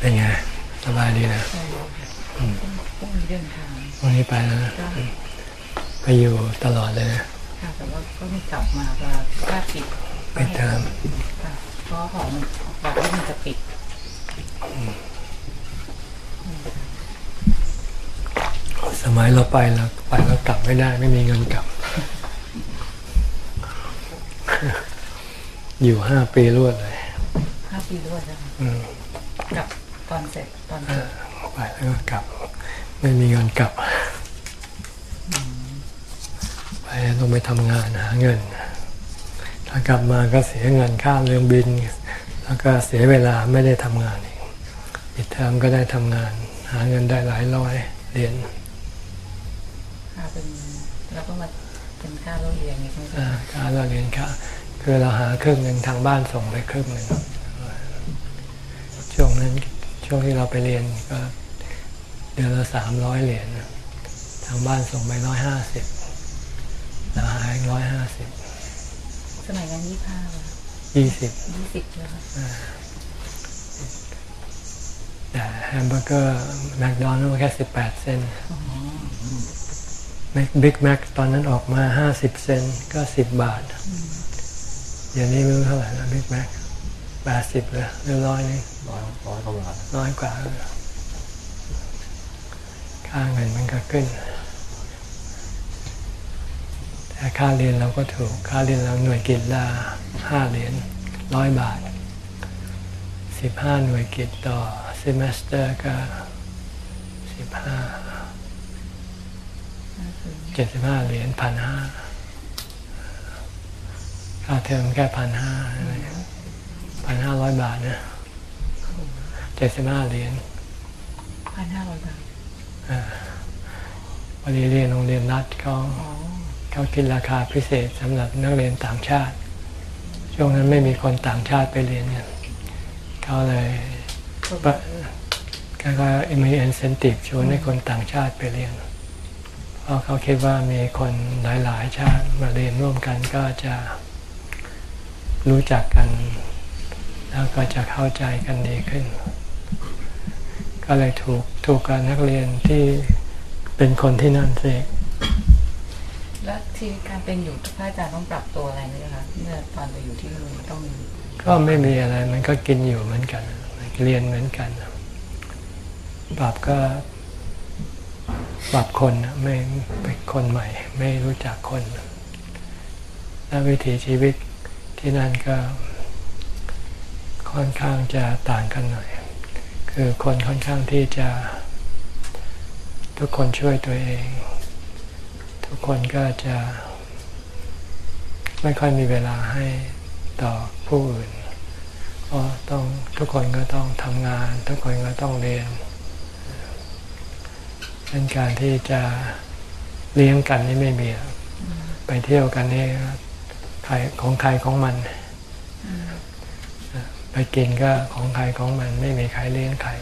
เป็นไงสบายดีนะใช่ค่ะพรุ่งนี้เดินทางวันนี้ไปแล้วนะก็ไปอยู่ตลอดเลยนะค่ะแต่ว่าก็ไม่กลับมาว่าถ้าปิดไปตามค่ะเพราะของมันบอกว่ามันจะปิดสมัยเราไปเราไปเรากลับไม่ได้ ไม่มีเงินกลับ อยู่ห้าปีรวดเลยห้าปีด้วยนะคะอืมกลับต อนเสร็จตอนเอเสร็จอไปแล้วก็กลับ ไม่มีเงินกลับ ไปต้องไปทำงานหาเงิน ถ้ากลับมาก็เสียเงินค่าเรื่องบิน แล้วก็เสียเวลาไม่ได้ทำงานอีกปิดเทอมก็ได้ทำงาน หาเงินได้หลายร้อยเหรียญค่ะเป็นแล้วก็มาเป็นค่าเราเรียนอย่างนี้ใช่ไหมอ่าคะค่าเราเรียนค่าคือเราหาครึ่งหนึ่งทางบ้านส่งไปครึ่งหนึ่งช่วงนั้น ช่วงที่เราไปเรียนก็เดือนละสามร้อยเหรียญทางบ้านส่งไปร้อยห้าสิบเราหายร้อยห้าสิบสมัยนั้นยี่ห้าป่ะยี่สิบยี่สิบแล้วค่ะแต่แฮมเบอร์เกอร์แมคโดนัลด์แค่สิบแปดเซนต์อ๋อบิ๊กแม็กตอนนั้นออกมาห้าสิบเซนต์ก็สิบบาทเดี๋ยวนี้ไม่รู้เท่าไหร่แล้วบิ๊กแม็กแปดสิบเลยหรือร้อยนึง ร้อยร้อยกว่าบาทน้อยกว่าค่าเงินมันก็ขึ้น แต่ค่าเรียนเราก็ถูก ค่าเรียนเราหน่วยกิตละห้าเหรียญร้อยบาทสิบห้าหน่วยกิจต่อ semester ก็สิบห้าเจ็ดสิบห้าเหรียญพันห้าค่าเทอมแค่พันห้าพันห้าร้อยบาทนะ เจ็ดสิบห้าเหรียญ พันห้าร้อยบาท วันนี้เรียนโรงเรียนรัฐเขา อ๋อ เขาคิดราคาพิเศษสำหรับนักเรียนต่างชาติ ช่วงนั้นไม่มีคนต่างชาติไปเรียนกันเขาเลยปะก็ก็มีอินเซนティブชวนให้คนต่างชาติไปเรียน เพราะเขาคิดว่ามีคนหลาย ๆ ชาติมาเรียนร่วมกันก็จะรู้จักกัน แล้วก็จะเข้าใจกันดีขึ้น ก็เลยถูกถูกกับนักเรียนที่เป็นคนที่นั่นเสกแล้วชีวิตการเป็นอยู่พระอาจารย์ต้องปรับตัวอะไรไหมคะเมื่อตอนไปอยู่ที่นู่นต้องก็ไม่มีอะไรมันก็กินอยู่เหมือนกันเรียนเหมือนกันปรับก็ปรับคนนะไม่เป็นคนใหม่ ไม่รู้จักคนและวิถีชีวิตที่นั่นก็ค่อนข้างจะต่างกันหน่อย คือคนค่อนข้างที่จะ ทุกคนช่วยตัวเอง ทุกคนก็จะ ไม่ค่อยมีเวลาให้ต่อผู้อื่นเพราะต้องทุกคนก็ต้องทำงาน ทุกคนก็ต้องเรียนเป็นการที่จะเลี้ยงกันนี่ไม่มีไปเที่ยวกันนี่ใครของใครของมัน ไปกินก็ของใครของมันไม่มีใครเลี้ยงใคร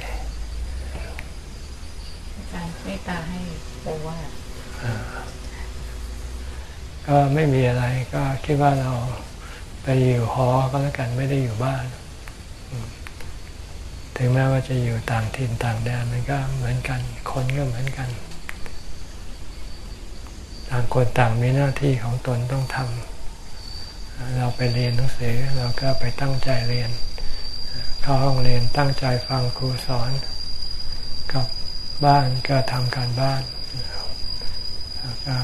อาจารย์เมตตาให้โอวาทก็ไม่มีอะไรก็คิดว่าเราไปอยู่หอก็แล้วกันไม่ได้อยู่บ้านอืมถึงแม้ว่าจะอยู่ต่างถิ่นต่างแดนมันก็เหมือนกันคนก็เหมือนกัน ต่างคนต่างมีหน้าที่ของตนต้องทำเราไปเรียนหนังสือเราก็ไปตั้งใจเรียน เข้าห้องเรียนตั้งใจฟังครูสอนกับบ้านก็ทำการบ้านก็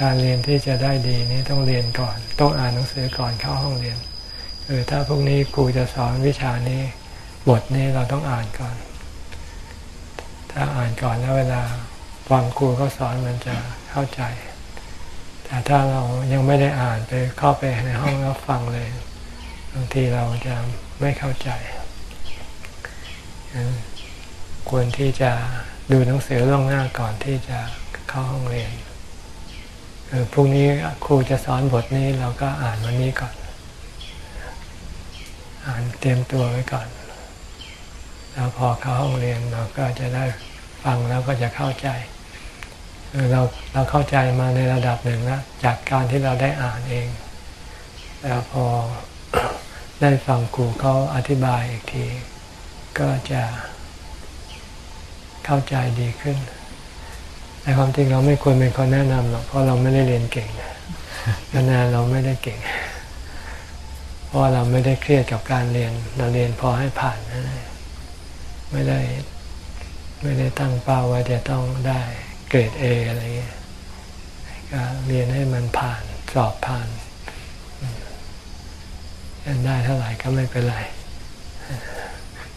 การเรียนที่จะได้ดีนี้ต้องเรียนก่อน ต้องอ่านหนังสือก่อนเข้าห้องเรียนคือถ้าพรุ่งนี้ครูจะสอนวิชานี้บทนี้เราต้องอ่านก่อน ถ้าอ่านก่อนแล้วเวลาฟังครูเขาสอนมันจะเข้าใจ แต่ถ้าเรายังไม่ได้อ่านไปเข้าไปในห้องแล้วฟังเลยบางทีเราจะ ไม่เข้าใจ ควรที่จะดูหนังสือล่วงหน้าก่อนที่จะเข้าห้องเรียนเออพรุ่งนี้ครูจะสอนบทนี้เราก็อ่านวันนี้ก่อน อ่านเตรียมตัวไว้ก่อน แล้วพอเข้าห้องเรียนเราก็จะได้ฟังแล้วก็จะเข้าใจเออเราเราเข้าใจมาในระดับหนึ่งแล้วจากการที่เราได้อ่านเอง แล้วพอ ได้ฟังครูเขาอธิบายอีกที ก็จะเข้าใจดีขึ้นแต่ความจริงเราไม่ควรเป็นคนแนะนำหรอกเพราะเราไม่ได้เรียนเก่งคะแนนเราไม่ได้เก่ง เพราะเราไม่ได้เครียดกับการเรียน เราเรียนพอให้ผ่านนั่นเองไม่ได้ไม่ได้ตั้งเป้าว่าจะต้องได้เกรดเออะไรเงี้ยก็เรียนให้มันผ่านสอบผ่าน ได้เท่าไหร่ก็ไม่เป็นไร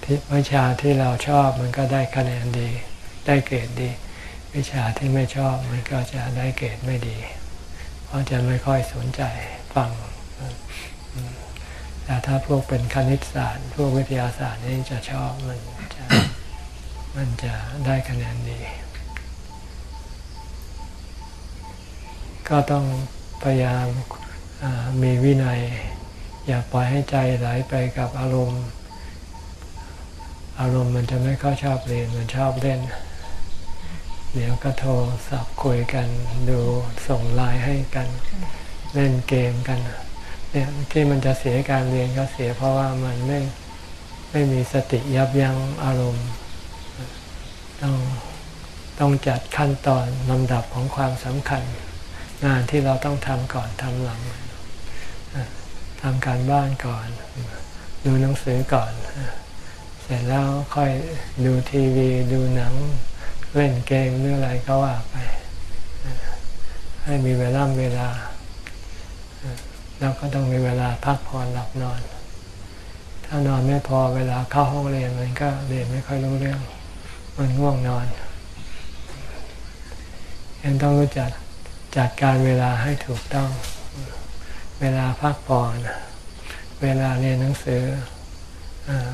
ที่วิชาที่เราชอบมันก็ได้คะแนนดี ได้เกรดดี วิชาที่ไม่ชอบมันก็จะได้เกรดไม่ดี เพราะจะไม่ค่อยสนใจฟังแต่ถ้าพวกเป็นคณิตศาสตร์ พวกวิทยาศาสตร์นี่จะชอบมันจะมันจะได้คะแนนดี ก็ต้องพยายามมีวินัย อย่าปล่อยให้ใจไหลไปกับอารมณ์ อารมณ์มันจะไม่ค่อยชอบเรียนมันชอบเล่น เดี๋ยวก็โทรศัพท์คุยกันดูส่งไลน์ให้กันเล่นเกมกันเนี่ยที่มันจะเสียการเรียนก็เสียเพราะว่ามันไม่ไม่มีสติยับยั้งอารมณ์ ต้องต้องจัดขั้นตอนลำดับของความสำคัญ งานที่เราต้องทำก่อนทำหลัง ทำการบ้านก่อน ดูหนังสือก่อน เสร็จแล้วค่อยดูทีวีดูหนัง เล่นเกมหรืออะไรก็ว่าไป ให้มีเวลาเวลา แล้วก็ต้องมีเวลาพักผ่อนหลับนอน ถ้านอนไม่พอเวลาเข้าห้องเรียนมันก็เรียนไม่ค่อยรู้เรื่อง มันง่วงนอนยังต้องรู้จักจัดการเวลาให้ถูกต้อง เวลาพักผ่อนเวลาเรียนหนังสือ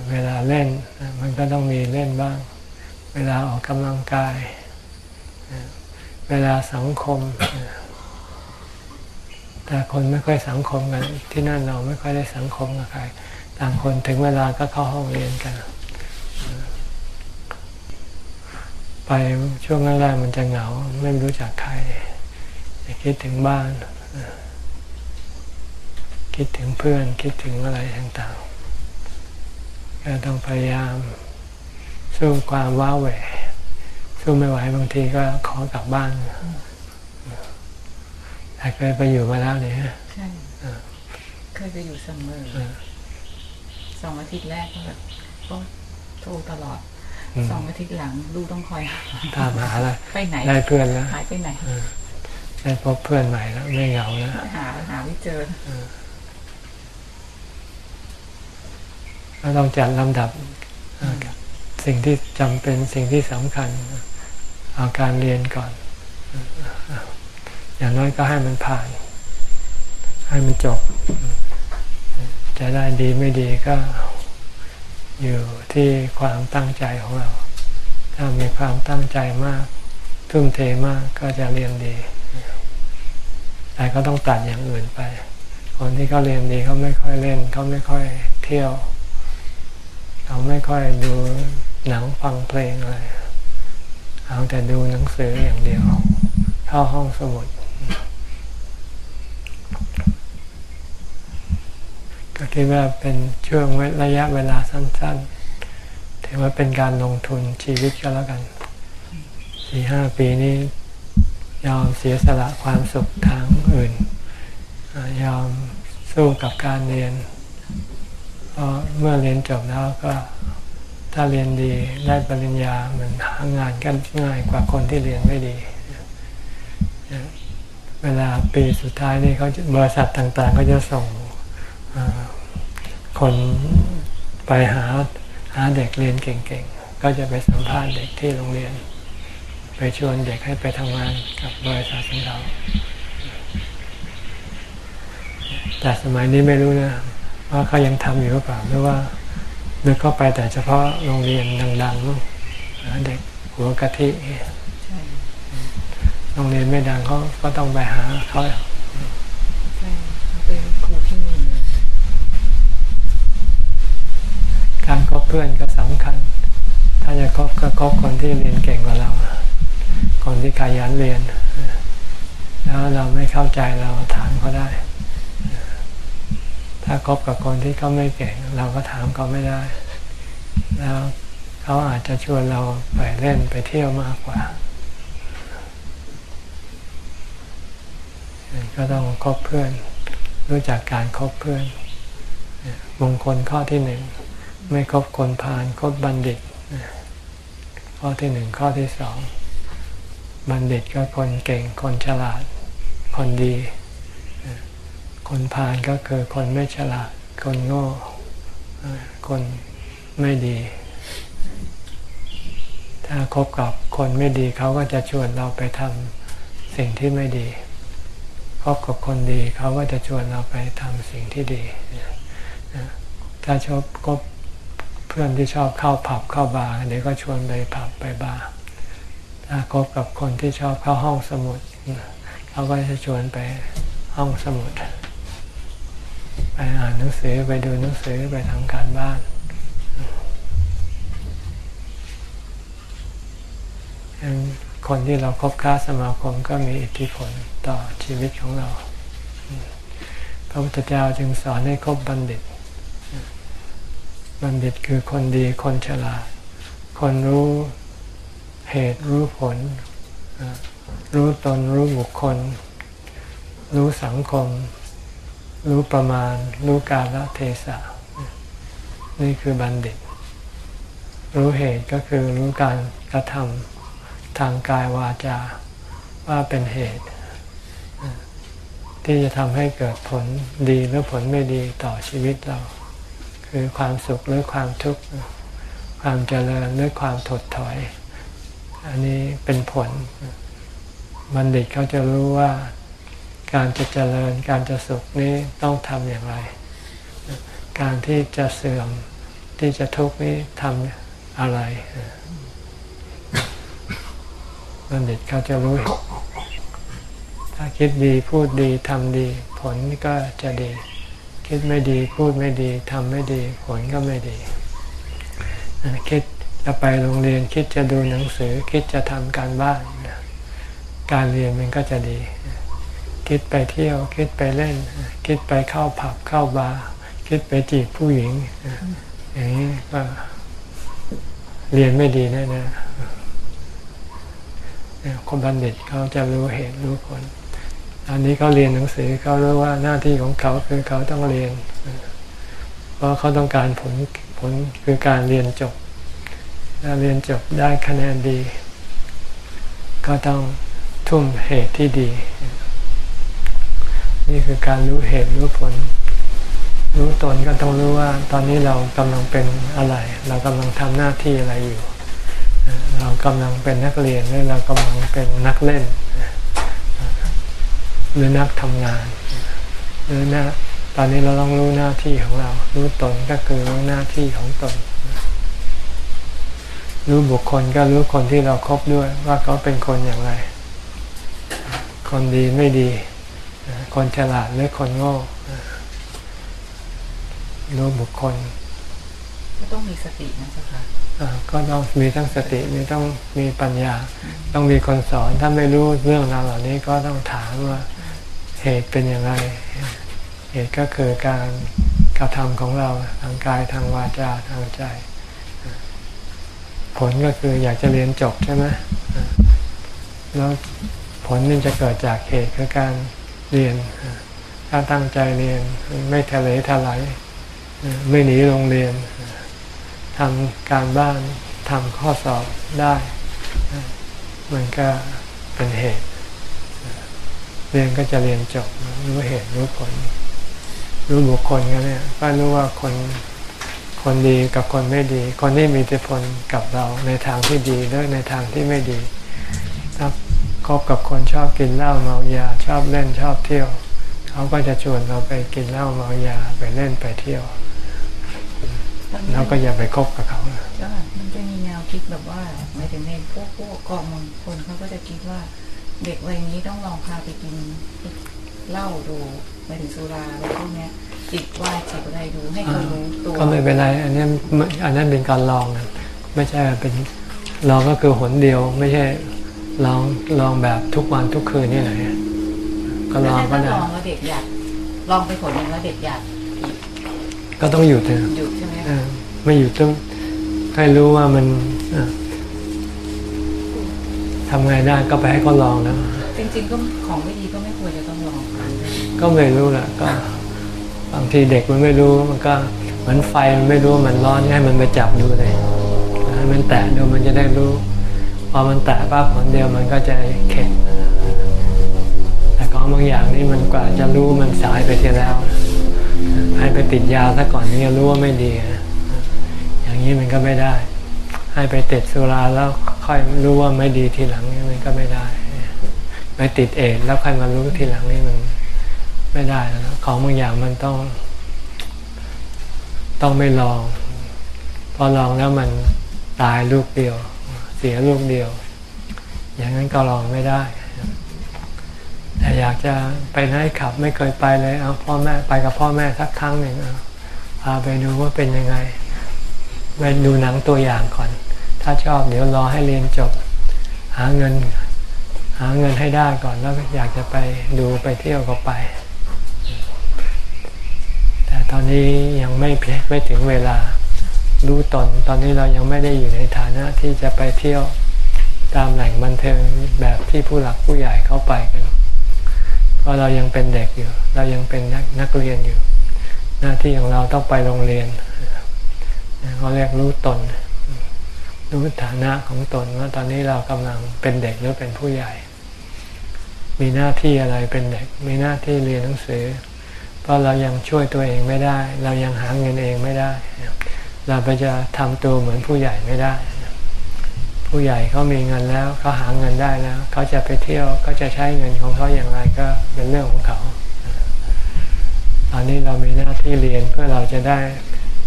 เวลาเล่นมันก็ต้องมีเล่นบ้าง เวลาออกกำลังกาย เวลาสังคม แต่คนไม่ค่อยสังคมกัน ที่นั่นเราไม่ค่อยได้สังคมกับใครต่างคนถึงเวลาก็เข้าห้องเรียนกัน ไปช่วงแรกๆมันจะเหงา ไม่รู้จักใครคิดถึงบ้าน คิดถึงเพื่อนคิดถึงอะไรต่างๆก็ต้องพยายามสู้ความว้าแหวสู้ไม่ไหวบางทีก็ขอกลับบ้านเคยไปอยู่มาแล้วเนี่ยใช่เคยไปอยู่เสมอสองอาทิตย์แรกก็แบบก็โทรตลอดสองอาทิตย์หลังลูกต้องคอยตามหาอะไรไปไหนได้เพื่อนแล้วหายไปไหนได้พบเพื่อนใหม่แล้วไม่เหงาแล้วหาหาไม่เจอ ก็ต้องจัดลำดับสิ่งที่จำเป็นสิ่งที่สำคัญเอาการเรียนก่อน อย่างน้อยก็ให้มันผ่าน ให้มันจบ จะได้ดีไม่ดีก็อยู่ที่ความตั้งใจของเรา ถ้ามีความตั้งใจมาก ทุ่มเทมากก็จะเรียนดี แต่ก็ต้องตัดอย่างอื่นไป คนที่เขาเรียนดีเขาไม่ค่อยเล่นเขาไม่ค่อยเที่ยว เขาไม่ค่อยดูหนังฟังเพลงอะไร เอาแต่ดูหนังสืออย่างเดียว เข้าห้องสมุด ก็คิดว่าเป็นช่วงระยะเวลาสั้น ๆ ถือว่าเป็นการลงทุนชีวิตก็แล้วกัน สี่ห้าปีนี้ยอมเสียสละความสุขทางอื่น ยอมสู้กับการเรียน เพราะเมื่อเรียนจบแล้วก็ถ้าเรียนดีได้ปริญญามันหางานกันง่ายกว่าคนที่เรียนไม่ดี เวลาปีสุดท้ายนี่เขาบริษัทต่างๆ ก็จะส่งคนไปหาหาเด็กเรียนเก่งๆ ก็จะไปสัมภาษณ์เด็กที่โรงเรียน ไปชวนเด็กให้ไปทำงานกับบริษัทของเรา แต่สมัยนี้ไม่รู้นะ ว่าเขายังทำอยู่หรือเปล่าหรือว่าหรือก็ไปแต่เฉพาะโรงเรียนดังๆเด็กหัวกะทิโรงเรียนไม่ดังเขาก็ต้องไปหาเขาการคบเพื่อนก็สำคัญ ถ้าจะคบก็คบคนที่เรียนเก่งกว่าเรา คนที่ขยันเรียน แล้วเราไม่เข้าใจเราถามเขาได้ ถ้าคบกับคนที่เขาไม่เก่ง เราก็ถามเขาไม่ได้ แล้วเขาอาจจะชวนเราไปเล่นไปเที่ยวมากกว่า ก็ต้องคบเพื่อน รู้จักการคบเพื่อนมงคลข้อที่หนึ่งไม่คบคนพาลคบบัณฑิต ข้อที่หนึ่งข้อที่สองบัณฑิตก็คนเก่งคนฉลาด คนดี คนพาลก็คือคนไม่ฉลาด คนโง่ คนไม่ดี ถ้าคบกับคนไม่ดีเขาก็จะชวนเราไปทำสิ่งที่ไม่ดีคบกับคนดีเขาก็จะชวนเราไปทำสิ่งที่ดี ถ้าชอบคบเพื่อนที่ชอบเข้าผับเข้าบาร์เดี๋ยวก็ชวนไปผับไปบาร์ถ้าคบกับคนที่ชอบเข้าห้องสมุดเขาก็จะชวนไปห้องสมุด ไปอ่านหนังสือไปดูหนังสือไปทำการบ้าน คนที่เราคบค้าสมาคมก็มีอิทธิพลต่อชีวิตของเรา พระพุทธเจ้าจึงสอนให้คบบัณฑิต บัณฑิตคือคนดีคนฉลาด คนรู้เหตุรู้ผล รู้ตนรู้บุคคล รู้สังคม รู้ประมาณ รู้กาลเทศะนี่คือบัณฑิต รู้เหตุก็คือรู้การกระทำทางกายวาจาว่าเป็นเหตุ ที่จะทำให้เกิดผลดีหรือผลไม่ดีต่อชีวิตเรา คือความสุขหรือความทุกข์ ความเจริญหรือความถดถอย อันนี้เป็นผลบัณฑิตเขาจะรู้ว่า การจะเจริญการจะสุขนี้ต้องทำอย่างไร การที่จะเสื่อมที่จะทุกข์นี้ทำอะไรบัณฑิตเขาจะรู้ ถ้าคิดดีพูดดีทำดี ผลก็จะดี คิดไม่ดีพูดไม่ดีทำไม่ดี ผลก็ไม่ดีคิดจะไปโรงเรียนคิดจะดูหนังสือ คิดจะทำการบ้าน การเรียนมันก็จะดี คิดไปเที่ยว คิดไปเล่น คิดไปเข้าผับเข้าบาร์คิดไปจีบผู้หญิงอย่างนี้ก็เรียนไม่ดีแน่ๆคนบัณฑิตเขาจะรู้เหตุรู้ผลอันนี้เขาเรียนหนังสือเขารู้ว่าหน้าที่ของเขาคือเขาต้องเรียน เพราะเขาต้องการผลผลคือการเรียนจบถ้าเรียนจบได้คะแนนดี ก็ต้องทุ่มเหตุที่ดี นี่คือการรู้เหตุรู้ผล รู้ตนก็ต้องรู้ว่า ตอนนี้เรากำลังเป็นอะไร เรากำลังทำหน้าที่อะไรอยู่ เรากำลังเป็นนักเรียนหรือเรากำลังเป็นนักเล่น หรือนักทำงาน หรือหน้าตอนนี้เราต้องรู้หน้าที่ของเรา รู้ตนก็คือรู้หน้าที่ของตน รู้บุคคลก็รู้คนที่เราครบด้วยว่าเขาเป็นคนอย่างไร คนดีไม่ดี คนฉลาดหรือคนโง่รู้บุคคล ก็ต้องมีสตินะเจ้าค่ะก็ต้องมีทั้งสติมีต้องมีปัญญา ต้องมีคนสอนถ้าไม่รู้เรื่องราวเหล่านี้ก็ต้องถามว่าเหตุเป็นอย่างไร เหตุก็คือการกระทำของเราทางกายทางวาจาทางใจ ผลก็คืออยากจะเรียนจบใช่ไหมแล้วผลนี่จะเกิดจากเหตุคือการ เรียน ถ้าตั้งใจเรียนไม่ทะเลทลายไม่หนีโรงเรียนทำการบ้านทำข้อสอบได้ มันก็เป็นเหตุ เรียนก็จะเรียนจบรู้เหตุรู้ผล รู้บุคคลกันเนี่ยก็รู้ว่าคนคนดีกับคนไม่ดี คนที่มีอิทธิพลกับเราในทางที่ดีและในทางที่ไม่ดี ถ้า คบกับคนชอบกินเหล้าเมายาชอบเล่นชอบเที่ยว เขาก็จะชวนเราไปกินเหล้าเมายาไปเล่นไปเที่ยวเราก็อย่าไปคบกับเขาก็มันจะมีแนวคิดแบบว่าหมายถึงในพวกพวกกองมงคนเขาก็จะคิดว่าเด็กวัยนี้ต้องลองพาไปกินเหล้าดูหมายถึงสุราอะไรพวกนี้จิตว่าจิตอะไรดูให้เขารู้ตัวก็ไม่เป็นไรอันนี้อันนั้นเป็นการลองนะไม่ใช่เป็นลองก็คือหนเดียวไม่ใช่ ลองลองแบบทุกวันทุกคืนนี่ไหนก็ลองก็ได้ลองแล้วเด็กอยากลองไปผลหนึ่งแล้วเด็กอยากก็ต้องหยุดเลยหยุดใช่ไหมไม่หยุดต้องให้รู้ว่ามันทำไงได้ก็ไปให้เขาลองแล้วจริงๆก็ของไม่ดีก็ไม่ควรจะต้องลอง ก็ไม่รู้แหละก็บางทีเด็กมันไม่รู้มันก็เหมือนไฟมันไม่รู้ว่ามันร้อนให้มันไปจับดูเลยให้มันแตะดูมันจะได้รู้ พอมันแตะปั๊บผลเดียวมันก็จะเข็ดแต่ของบางอย่างนี่มันกว่าจะรู้มันสายไปเสียแล้ว ให้ไปติดยาซะก่อนนี่รู้ว่าไม่ดีนะอย่างนี้มันก็ไม่ได้ ให้ไปติดสุราแล้วค่อยรู้ว่าไม่ดีทีหลังนี่มันก็ไม่ได้ไปติดเอดแล้วค่อยมารู้ทีหลังนี่มันไม่ได้แล้วของบางอย่างมันต้อง ต้องไม่ลอง พอลองแล้วมันตายลูกเดียว สียลูกเดียว อย่างนั้นก็ลองไม่ได้แต่อยากจะไปไหนขับไม่เคยไปเลยเอาพ่อแม่ไปกับพ่อแม่สักครั้งหนึ่งเอาพาไปดูว่าเป็นยังไงไปดูหนังตัวอย่างก่อน ถ้าชอบเดี๋ยวรอให้เรียนจบ หาเงิน หาเงินให้ได้ก่อนแล้วอยากจะไปดูไปเที่ยวก็ไป แต่ตอนนี้ยังไม่ไม่ถึงเวลา รู้ตน ตอนนี้เรายังไม่ได้อยู่ในฐานะที่จะไปเที่ยวตามแหล่งบันเทิงแบบที่ผู้หลักผู้ใหญ่เข้าไปกัน เพราะเรายังเป็นเด็กอยู่ เรายังเป็นนักนักเรียนอยู่ หน้าที่ของเราต้องไปโรงเรียนเขาเรียกรู้ตน รู้ฐานะของตนว่าตอนนี้เรากำลังเป็นเด็กหรือเป็นผู้ใหญ่ มีหน้าที่อะไรเป็นเด็ก มีหน้าที่เรียนหนังสือ เพราะเรายังช่วยตัวเองไม่ได้ เรายังหาเงินเองไม่ได้ เราไปจะทำตัวเหมือนผู้ใหญ่ไม่ได้ ผู้ใหญ่เขามีเงินแล้วเขาหาเงินได้แล้วเขาจะไปเที่ยวก็จะใช้เงินของเขาอย่างไรก็เป็นเรื่องของเขาตอนนี้เรามีหน้าที่เรียนเพื่อเราจะได้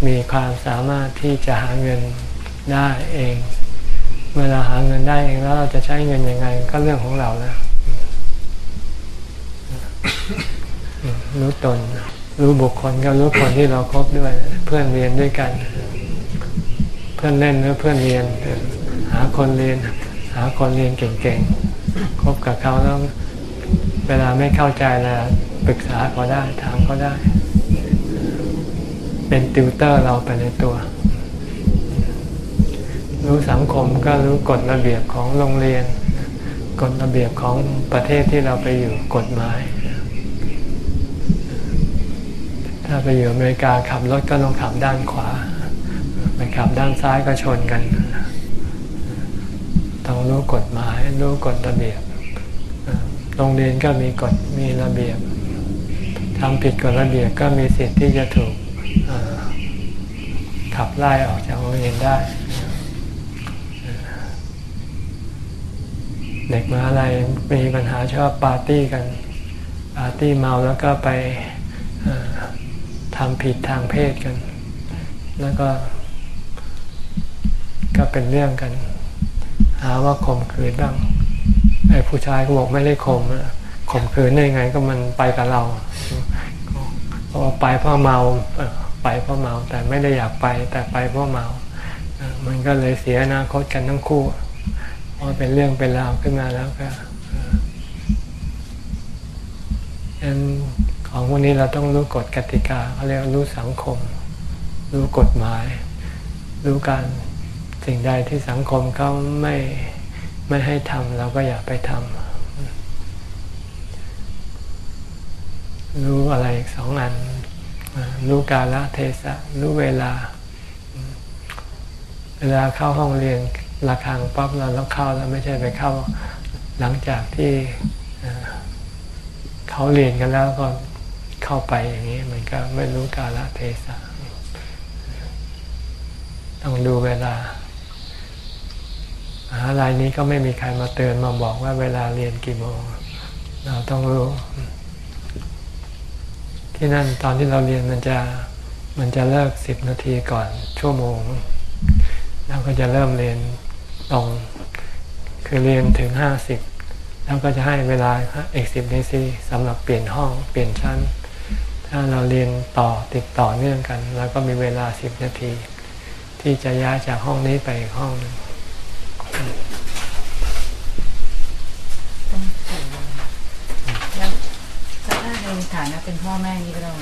มีความสามารถที่จะหาเงินได้เอง เมื่อเราหาเงินได้เองแล้วเราจะใช้เงินยังไงก็เรื่องของเราแล้วรู้ตน รู้บุคคลก็รู้คนที่เราครบด้วย เพื่อนเรียนด้วยกัน เพื่อนเล่นหรือเพื่อนเรียน หาคนเรียน หาคนเรียนเก่งๆคบกับเขาแล้วเวลาไม่เข้าใจแล้วปรึกษาเขาได้ถามเขาได้ เป็นติวเตอร์เราไปในตัว รู้สังคมก็รู้กฎระเบียบของโรงเรียน กฎระเบียบของประเทศที่เราไปอยู่กฎหมาย ถ้าไปอยู่อเมริกาขับรถก็ต้องขับด้านขวาไปขับด้านซ้ายก็ชนกัน ต้องรู้กฎหมาย รู้กฎระเบียบ โรงเรียนก็มีกฎ มีระเบียบทำผิดกฎระเบียบก็มีสิทธิ์ที่จะถูกขับไล่ออกจากโรงเรียนได้ เด็กมาอะไรมีปัญหาชอบปาร์ตี้กัน ปาร์ตี้เมาแล้วก็ไป ทำผิดทางเพศกัน แล้วก็ ก็เป็นเรื่องกัน หาว่าข่มขืนบ้างไอ้ผู้ชายก็บอกไม่ได้ข่มข่มขืนได้ไงก็มันไปกับเราเพราะไปเพราะเมาไปเพราะเมา แต่ไม่ได้อยากไปแต่ไปเพราะเมา มันก็เลยเสียอนาคตกันทั้งคู่พอเป็นเรื่องเป็นราวขึ้นมาแล้วก็ดังนั้น ของพวกนี้เราต้องรู้กฎกติกาเขาเรียกรู้สังคม รู้กฎหมาย รู้การสิ่งใดที่สังคมเขาไม่ไม่ให้ทำเราก็อย่าไปทำรู้อะไรอีกสองอัน รู้กาลเทศะรู้เวลา เวลาเข้าห้องเรียนระฆังปั๊บเราต้องเข้าแล้วไม่ใช่ไปเข้าหลังจากที่เขาเรียนกันแล้วก็ เข้าไปอย่างนี้ มันก็ไม่รู้กาลเทศะต้องดูเวลามหาลัยนี้ก็ไม่มีใครมาเตือนมาบอกว่าเวลาเรียนกี่โมง เราต้องรู้ ที่นั่นตอนที่เราเรียนมันจะมันจะเลิกสิบนาทีก่อนชั่วโมงเราก็จะเริ่มเรียนตรง คือเรียนถึงห้าสิบแล้วก็จะให้เวลาอีกสิบนาทีสำหรับเปลี่ยนห้องเปลี่ยนชั้น ถ้าเราเรียนต่อติดต่อเนื่องกัน แล้วก็มีเวลาสิบนาที ที่จะย้ายจากห้องนี้ไปอีกห้องหนึ่งแล้วถ้าในฐานะเป็นพ่อแม่นี่ก็ต้อง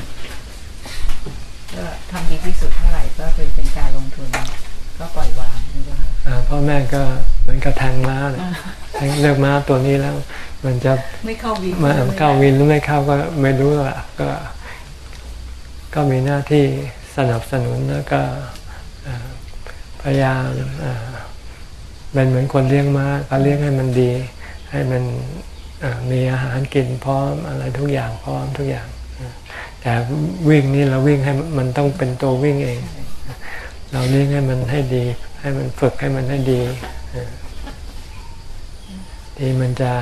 ก็ทำดีที่สุดเท่าไหร่ก็คือเป็นการลงทุน ก็ปล่อยวางไม่ว่าอ่าพ่อแม่ก็เหมือนกับแทงม้าเลยแทงเลือกม้าตัวนี้แล้ว มันจะไม่เข้าวินมาเข้าวินหรือไม่เข้าก็ไม่รู้ละก็ ก็มีหน้าที่สนับสนุนแล้วก็พยายามเป็นเหมือนคนเลี้ยงม้าก็เลี้ยงให้มันดี ให้มันมีอาหารกินพร้อมอะไรทุกอย่างพร้อมทุกอย่าง แต่วิ่งนี่เราวิ่งให้มันต้องเป็นตัววิ่งเอง เราเลี้ยงให้มันให้ดี ให้มันฝึกให้มันให้ดีดีมันจะ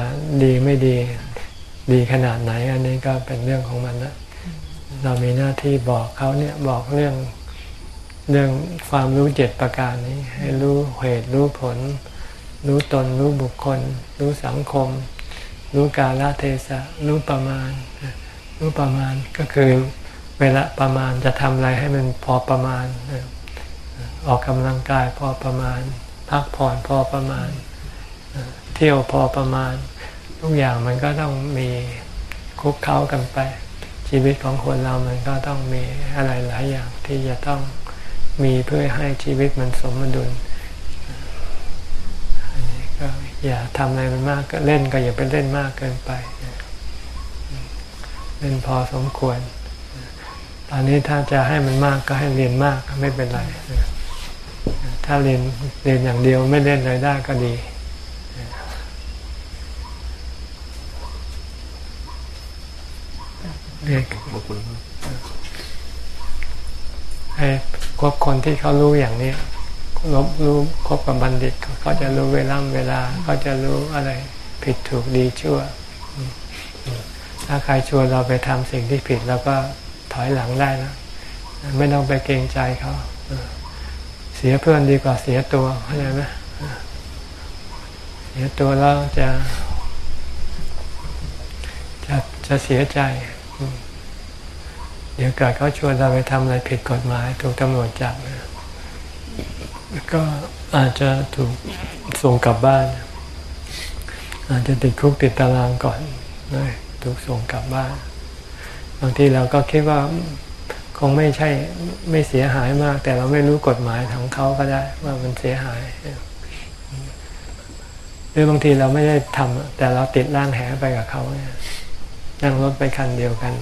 ดีไม่ดี ดีขนาดไหน อันนี้ก็เป็นเรื่องของมันนะ เรามีหน้าที่บอกเขาเนี่ยบอกเรื่องเรื่องความรู้เจ็ดประการนี้ ให้รู้เหตุรู้ผล รู้ตนรู้บุคคล รู้สังคม รู้กาลเทศะรู้ประมาณ รู้ประมาณก็คือเวลาประมาณจะทำอะไรให้มันพอประมาณ ออกกำลังกายพอประมาณ พักผ่อนพอประมาณ เที่ยวพอประมาณ ทุกอย่างมันก็ต้องมีคุกเข้ากันไป ชีวิตของคนเรามันก็ต้องมีอะไรหลายอย่างที่จะต้องมีเพื่อให้ชีวิตมันสมดุลอันนี้ก็อย่าทำอะไรมันมากก็เล่นก็อย่าไปเล่นมากเกินไปเล่นพอสมควร ตอนนี้ถ้าจะให้มันมากก็ให้เรียนมากก็ไม่เป็นไร ถ้าเรียนเรียนอย่างเดียวไม่เล่นอะไรได้ก็ดี เรียนขอบคุณครับให้คบคนที่เขารู้อย่างนี้รบรู้คบกับบัณฑิตเขาจะรู้เวลาเวลาเขาจะรู้อะไรผิดถูกดีชั่วอืมถ้าใครชวนเราไปทำสิ่งที่ผิดเราก็ถอยหลังได้นะไม่ต้องไปเกรงใจเขาเออเสียเพื่อนดีกว่าเสียตัวเข้าใจไหมเออเสียตัวแล้วจะจะจะเสียใจอืม เดี๋ยวเกิดเขาชวนเราไปทำอะไรผิดกฎหมายถูกตำรวจจับก็อาจจะถูกส่งกลับบ้าน อาจจะติดคุกติดตารางก่อนนะถูกส่งกลับบ้าน บางทีเราก็คิดว่าคงไม่ใช่ไม่เสียหายมาก แต่เราไม่รู้กฎหมายของเขาก็ได้ว่ามันเสียหายหรือบางทีเราไม่ได้ทำแต่เราติดร่างแหไปกับเขาเนี่ยนั่งรถไปคันเดียวกัน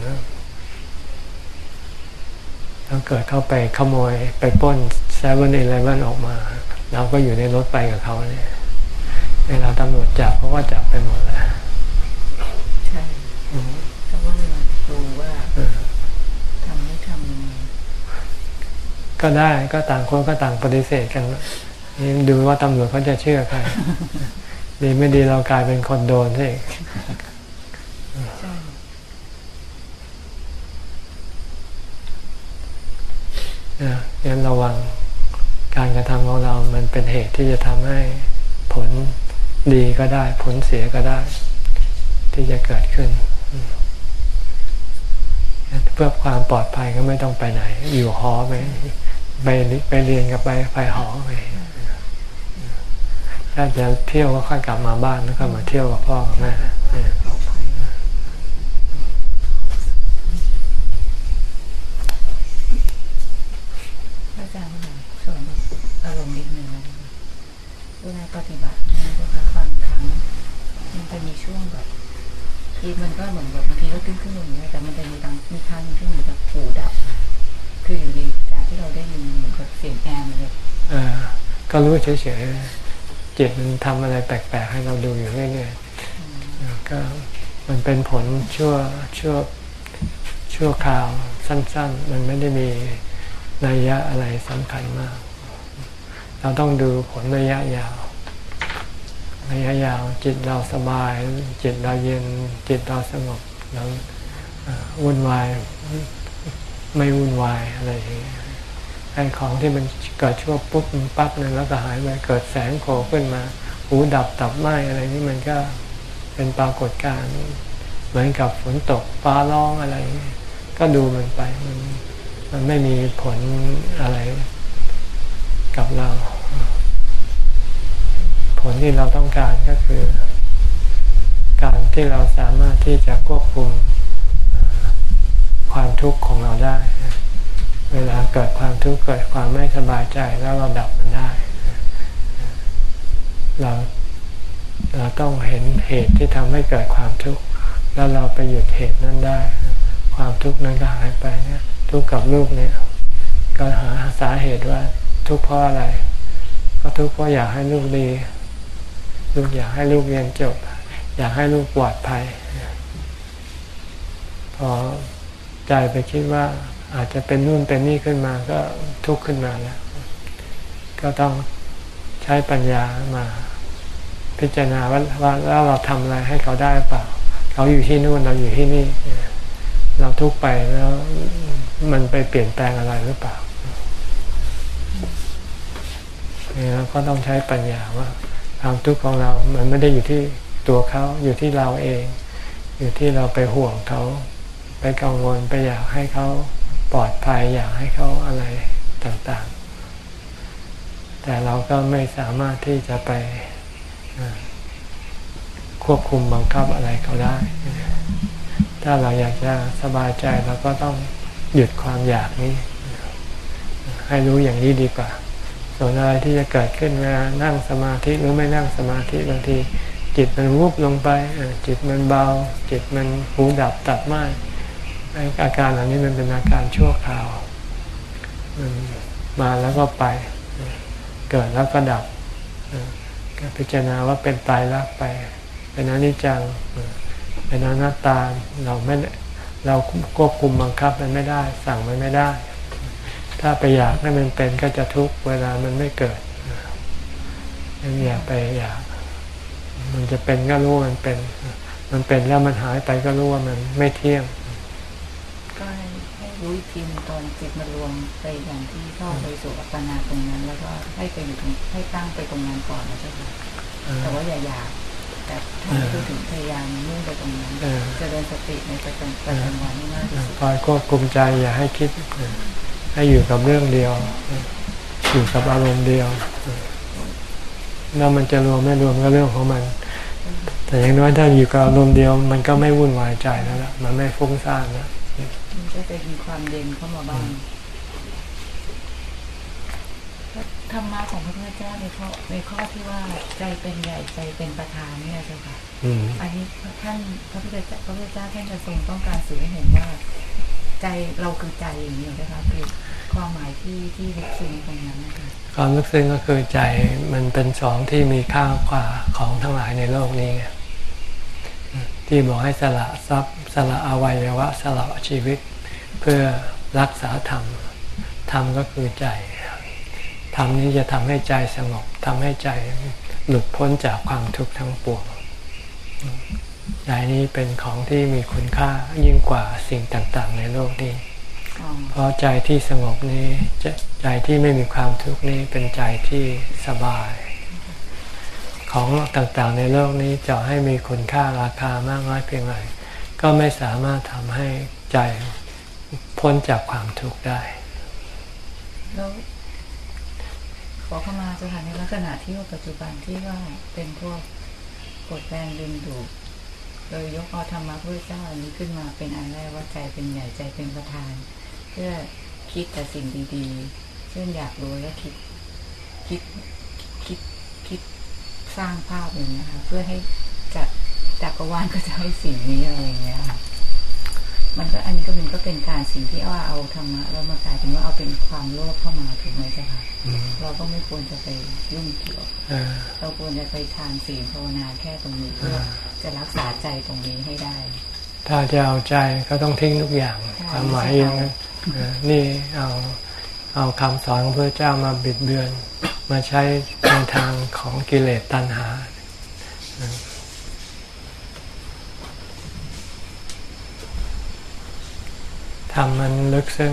นะถ้าเกิดเข้าไปขโมยไปปล้นเซเว่นอีเลฟเว่นออกมา เราก็อยู่ในรถไปกับเขาเนี่ยเวลาตำรวจจับเขาก็จับไปหมดแล้วใช่เขาก็เลยมาดูว่าทำไม่ทำยังไงก็ได้ก็ต่างคนก็ต่างปฏิเสธกันนี่ดูว่าตำรวจเขาจะเชื่อใครดีไม่ดีเรากลายเป็นคนโดนซะอีกใช่ นะงั้นระวังการกระทำของเรา มันเป็นเหตุที่จะทำให้ผลดีก็ได้ ผลเสียก็ได้ ที่จะเกิดขึ้น เพื่อความปลอดภัยก็ไม่ต้องไปไหน อยู่หอไปไปไปเรียนกับไปไปหอไปถ้าจะเที่ยวก็ค่อยกลับมาบ้านแล้วก็มาเที่ยวกับพ่อกับแม่เนี่ย ปลอดภัยพระอาจารย์ค่ะส่วนแบบอารมณ์นิดนึงนะเวลาปฏิบัตินะคะบางครั้ง มันจะมีช่วงแบบคือมันก็เหมือนแบบบางทีก็ขึ้นขึ้นลงอย่างเงี้ยแต่มันจะมีบางมีครั้งที่เหมือนกับหูดับ คืออยู่ดีจากที่เราได้ยินเหมือนกับเสียงแอร์มันเลยเออก็รู้เฉยๆจิตมันทำอะไรแปลกๆ ให้เราดูอยู่เรื่อยๆก็มันเป็นผลชั่วชั่วชั่วคราวสั้น ๆ มันไม่ได้มีนัยยะอะไรสำคัญมาก เราต้องดูผลระยะยาว ระยะยาวจิตเราสบาย จิตเราเย็นจิตเราสงบเราวุ่นวายไม่วุ่นวายอะไรอย่างเงี้ยไอ้ของที่มันเกิดชั่วปุ๊บปั๊บนึงแล้วก็หายไปเกิดแสงโผล่ขึ้นมา หูดับตับไหมอะไรนี่มันก็เป็นปรากฏการณ์เหมือนกับฝนตกฟ้าร้องอะไร ก็ดูมันไปมันมันไม่มีผลอะไร กับเรา ผลที่เราต้องการก็คือ การที่เราสามารถที่จะควบคุมความทุกข์ของเราได้ เวลาเกิดความทุกข์เกิดความไม่สบายใจแล้วเราดับมันได้ เราเราต้องเห็นเหตุที่ทำให้เกิดความทุกข์แล้วเราไปหยุดเหตุนั้นได้ ความทุกข์นั้นก็หายไปเนี่ยทุกข์กับลูกเนี่ย ก็หาสาเหตุว่า ทุกข์เพราะอะไร ก็ทุกข์เพราะอยากให้ลูกดี ลูกอยากให้ลูกเรียนจบ อยากให้ลูกปลอดภัย พอใจไปคิดว่าอาจจะเป็นนู่นเป็นนี่ขึ้นมาก็ทุกข์ขึ้นมาแล้ว ก็ต้องใช้ปัญญามาพิจารณาว่าว่าแล้วเราทำอะไรให้เขาได้เปล่า เขาอยู่ที่นู่นเราอยู่ที่นี่ เราทุกข์ไปแล้วมันไปเปลี่ยนแปลงอะไรหรือเปล่า เนี่ยก็ต้องใช้ปัญญาว่าความทุกข์ของเรา มันไม่ได้อยู่ที่ตัวเขาอยู่ที่เราเอง อยู่ที่เราไปห่วงเขา ไปกังวลไปอยากให้เขาปลอดภัยอยากให้เขาอะไรต่างๆ แต่เราก็ไม่สามารถที่จะไปควบคุมบังคับอะไรเขาได้ ถ้าเราอยากจะสบายใจเราก็ต้องหยุดความอยากนี้ ให้รู้อย่างนี้ดีกว่า ส่วนอะไรที่จะเกิดขึ้นเวลานั่งสมาธิหรือไม่นั่งสมาธิบางที จิตมันวุบลงไปจิตมันเบา จิตมันหูดับตัดไม้อาการเหล่านี้มันเป็นอาการชั่วคราวมันมาแล้วก็ไป เกิดแล้วก็ดับก็พิจารณาว่าเป็นตายรักไป เป็นอนิจจังเป็นอนัตตาเราไม่เราควบคุมบังคับมันไม่ได้ สั่งมันไม่ได้ ถ้าไปอยากให้มันเป็นก็จะทุกเวลามันไม่เกิดยังอย่าไปอยาก มันจะเป็นก็รู้มันเป็น มันเป็นแล้วมันหายไปก็รู้ว่ามันไม่เที่ยง ก็ให้ให้รู้ทีมตอนจิตมารวมไปอย่างที่เข้าไปสู่อัปปนาตรงนั้น แล้วก็ให้ไปอยู่ตรงให้ตั้งไปตรงนั้นก่อนนะเจ้าค่ะแต่ว่าอย่าอยากแต่ถ้าพูดถึงพยายามมุ่งไปตรงนั้นจะเดินสติในประจำประจำวันนี่มากที่สุดคอยควบคุมใจอย่าให้คิด ให้อยู่กับเรื่องเดียว อยู่กับอารมณ์เดียวแล้วมันจะรวมไม่รวมก็เรื่องของมัน แต่อย่างน้อยถ้าอยู่กับอารมณ์เดียว มันก็ไม่วุ่นวายใจแล้วละมันไม่ฟุ้งซ่านแล้วมันก็จะมีความเย็นเข้ามาบ้างธรรมะของพระพุทธเจ้าในข้อในข้อที่ว่าใจเป็นใหญ่ใจเป็นประธานเนี่ยเจ้าค่ะอืมอันนี้ท่านพระพุทธเจ้าพระพุทธเจ้าท่านจะทรงต้องการสื่อให้เห็นว่า ใจเราคือใจอย่างนี้นะคะคือความหมายที่ที่ลึกซึ้งตรงนั้นนะคะความลึกซึ้งก็คือใจมันเป็นสองที่มีค่ากว่าของทั้งหลายในโลกนี้ไงที่บอกให้สละทรัพย์สละอวัยวะสละชีวิต เพื่อรักษาธรรมธรรมก็คือใจธรรมนี้จะทำให้ใจสงบทำให้ใจหลุดพ้นจากความทุกข์ทั้งปวง ใจนี้เป็นของที่มีคุณค่ายิ่งกว่าสิ่งต่างๆ ในโลกนี้อ๋อเพราะใจที่สงบนี้ใจใจที่ไม่มีความทุกข์นี้เป็นใจที่สบาย ของต่างๆ ในโลกนี้จะให้มีคุณค่าราคามากน้อยเพียงไรก็ไม่สามารถทำให้ใจพ้นจากความทุกข์ได้แล้วขอเข้ามาสถานในลักษณะที่ว่าปัจจุบันที่ว่าเป็นพวกกดแรงดึงดูด โดยยกเอาธรรมะพระเจ้าอันนี้ขึ้นมาเป็นอันแรกว่าใจเป็นใหญ่ใจเป็นประธาน เพื่อคิดแต่สิ่งดีๆเช่นอยากรวยก็คิดคิดคิดคิดสร้างภาพอย่างนี้ค่ะเพื่อให้จัดจักรวาลก็จะให้สิ่งนี้อะไรอย่างเงี้ยค่ะ มันก็อันนี้ก็เป็นก็เป็นการสิ่งที่ว่าเอาธรรมะแล้วมากลายเป็นว่าเอาเป็นความโลภเข้ามาถูกไหมเจ้าค่ะอืมเราก็ไม่ควรจะไปยุ่งเกี่ยวเออเราควรจะไปทานศีลภาวนาแค่ตรงนี้เพื่อจะรักษาใจตรงนี้ให้ได้ ถ้าจะเอาใจก็ต้องทิ้งทุกอย่างความหมายอย่างนั้นเออนี่เอาเอาคำสอนของพระเจ้ามาบิดเบือน มาใช้ในทางของกิเลสตัณหา ทำมันลึกซึ้ง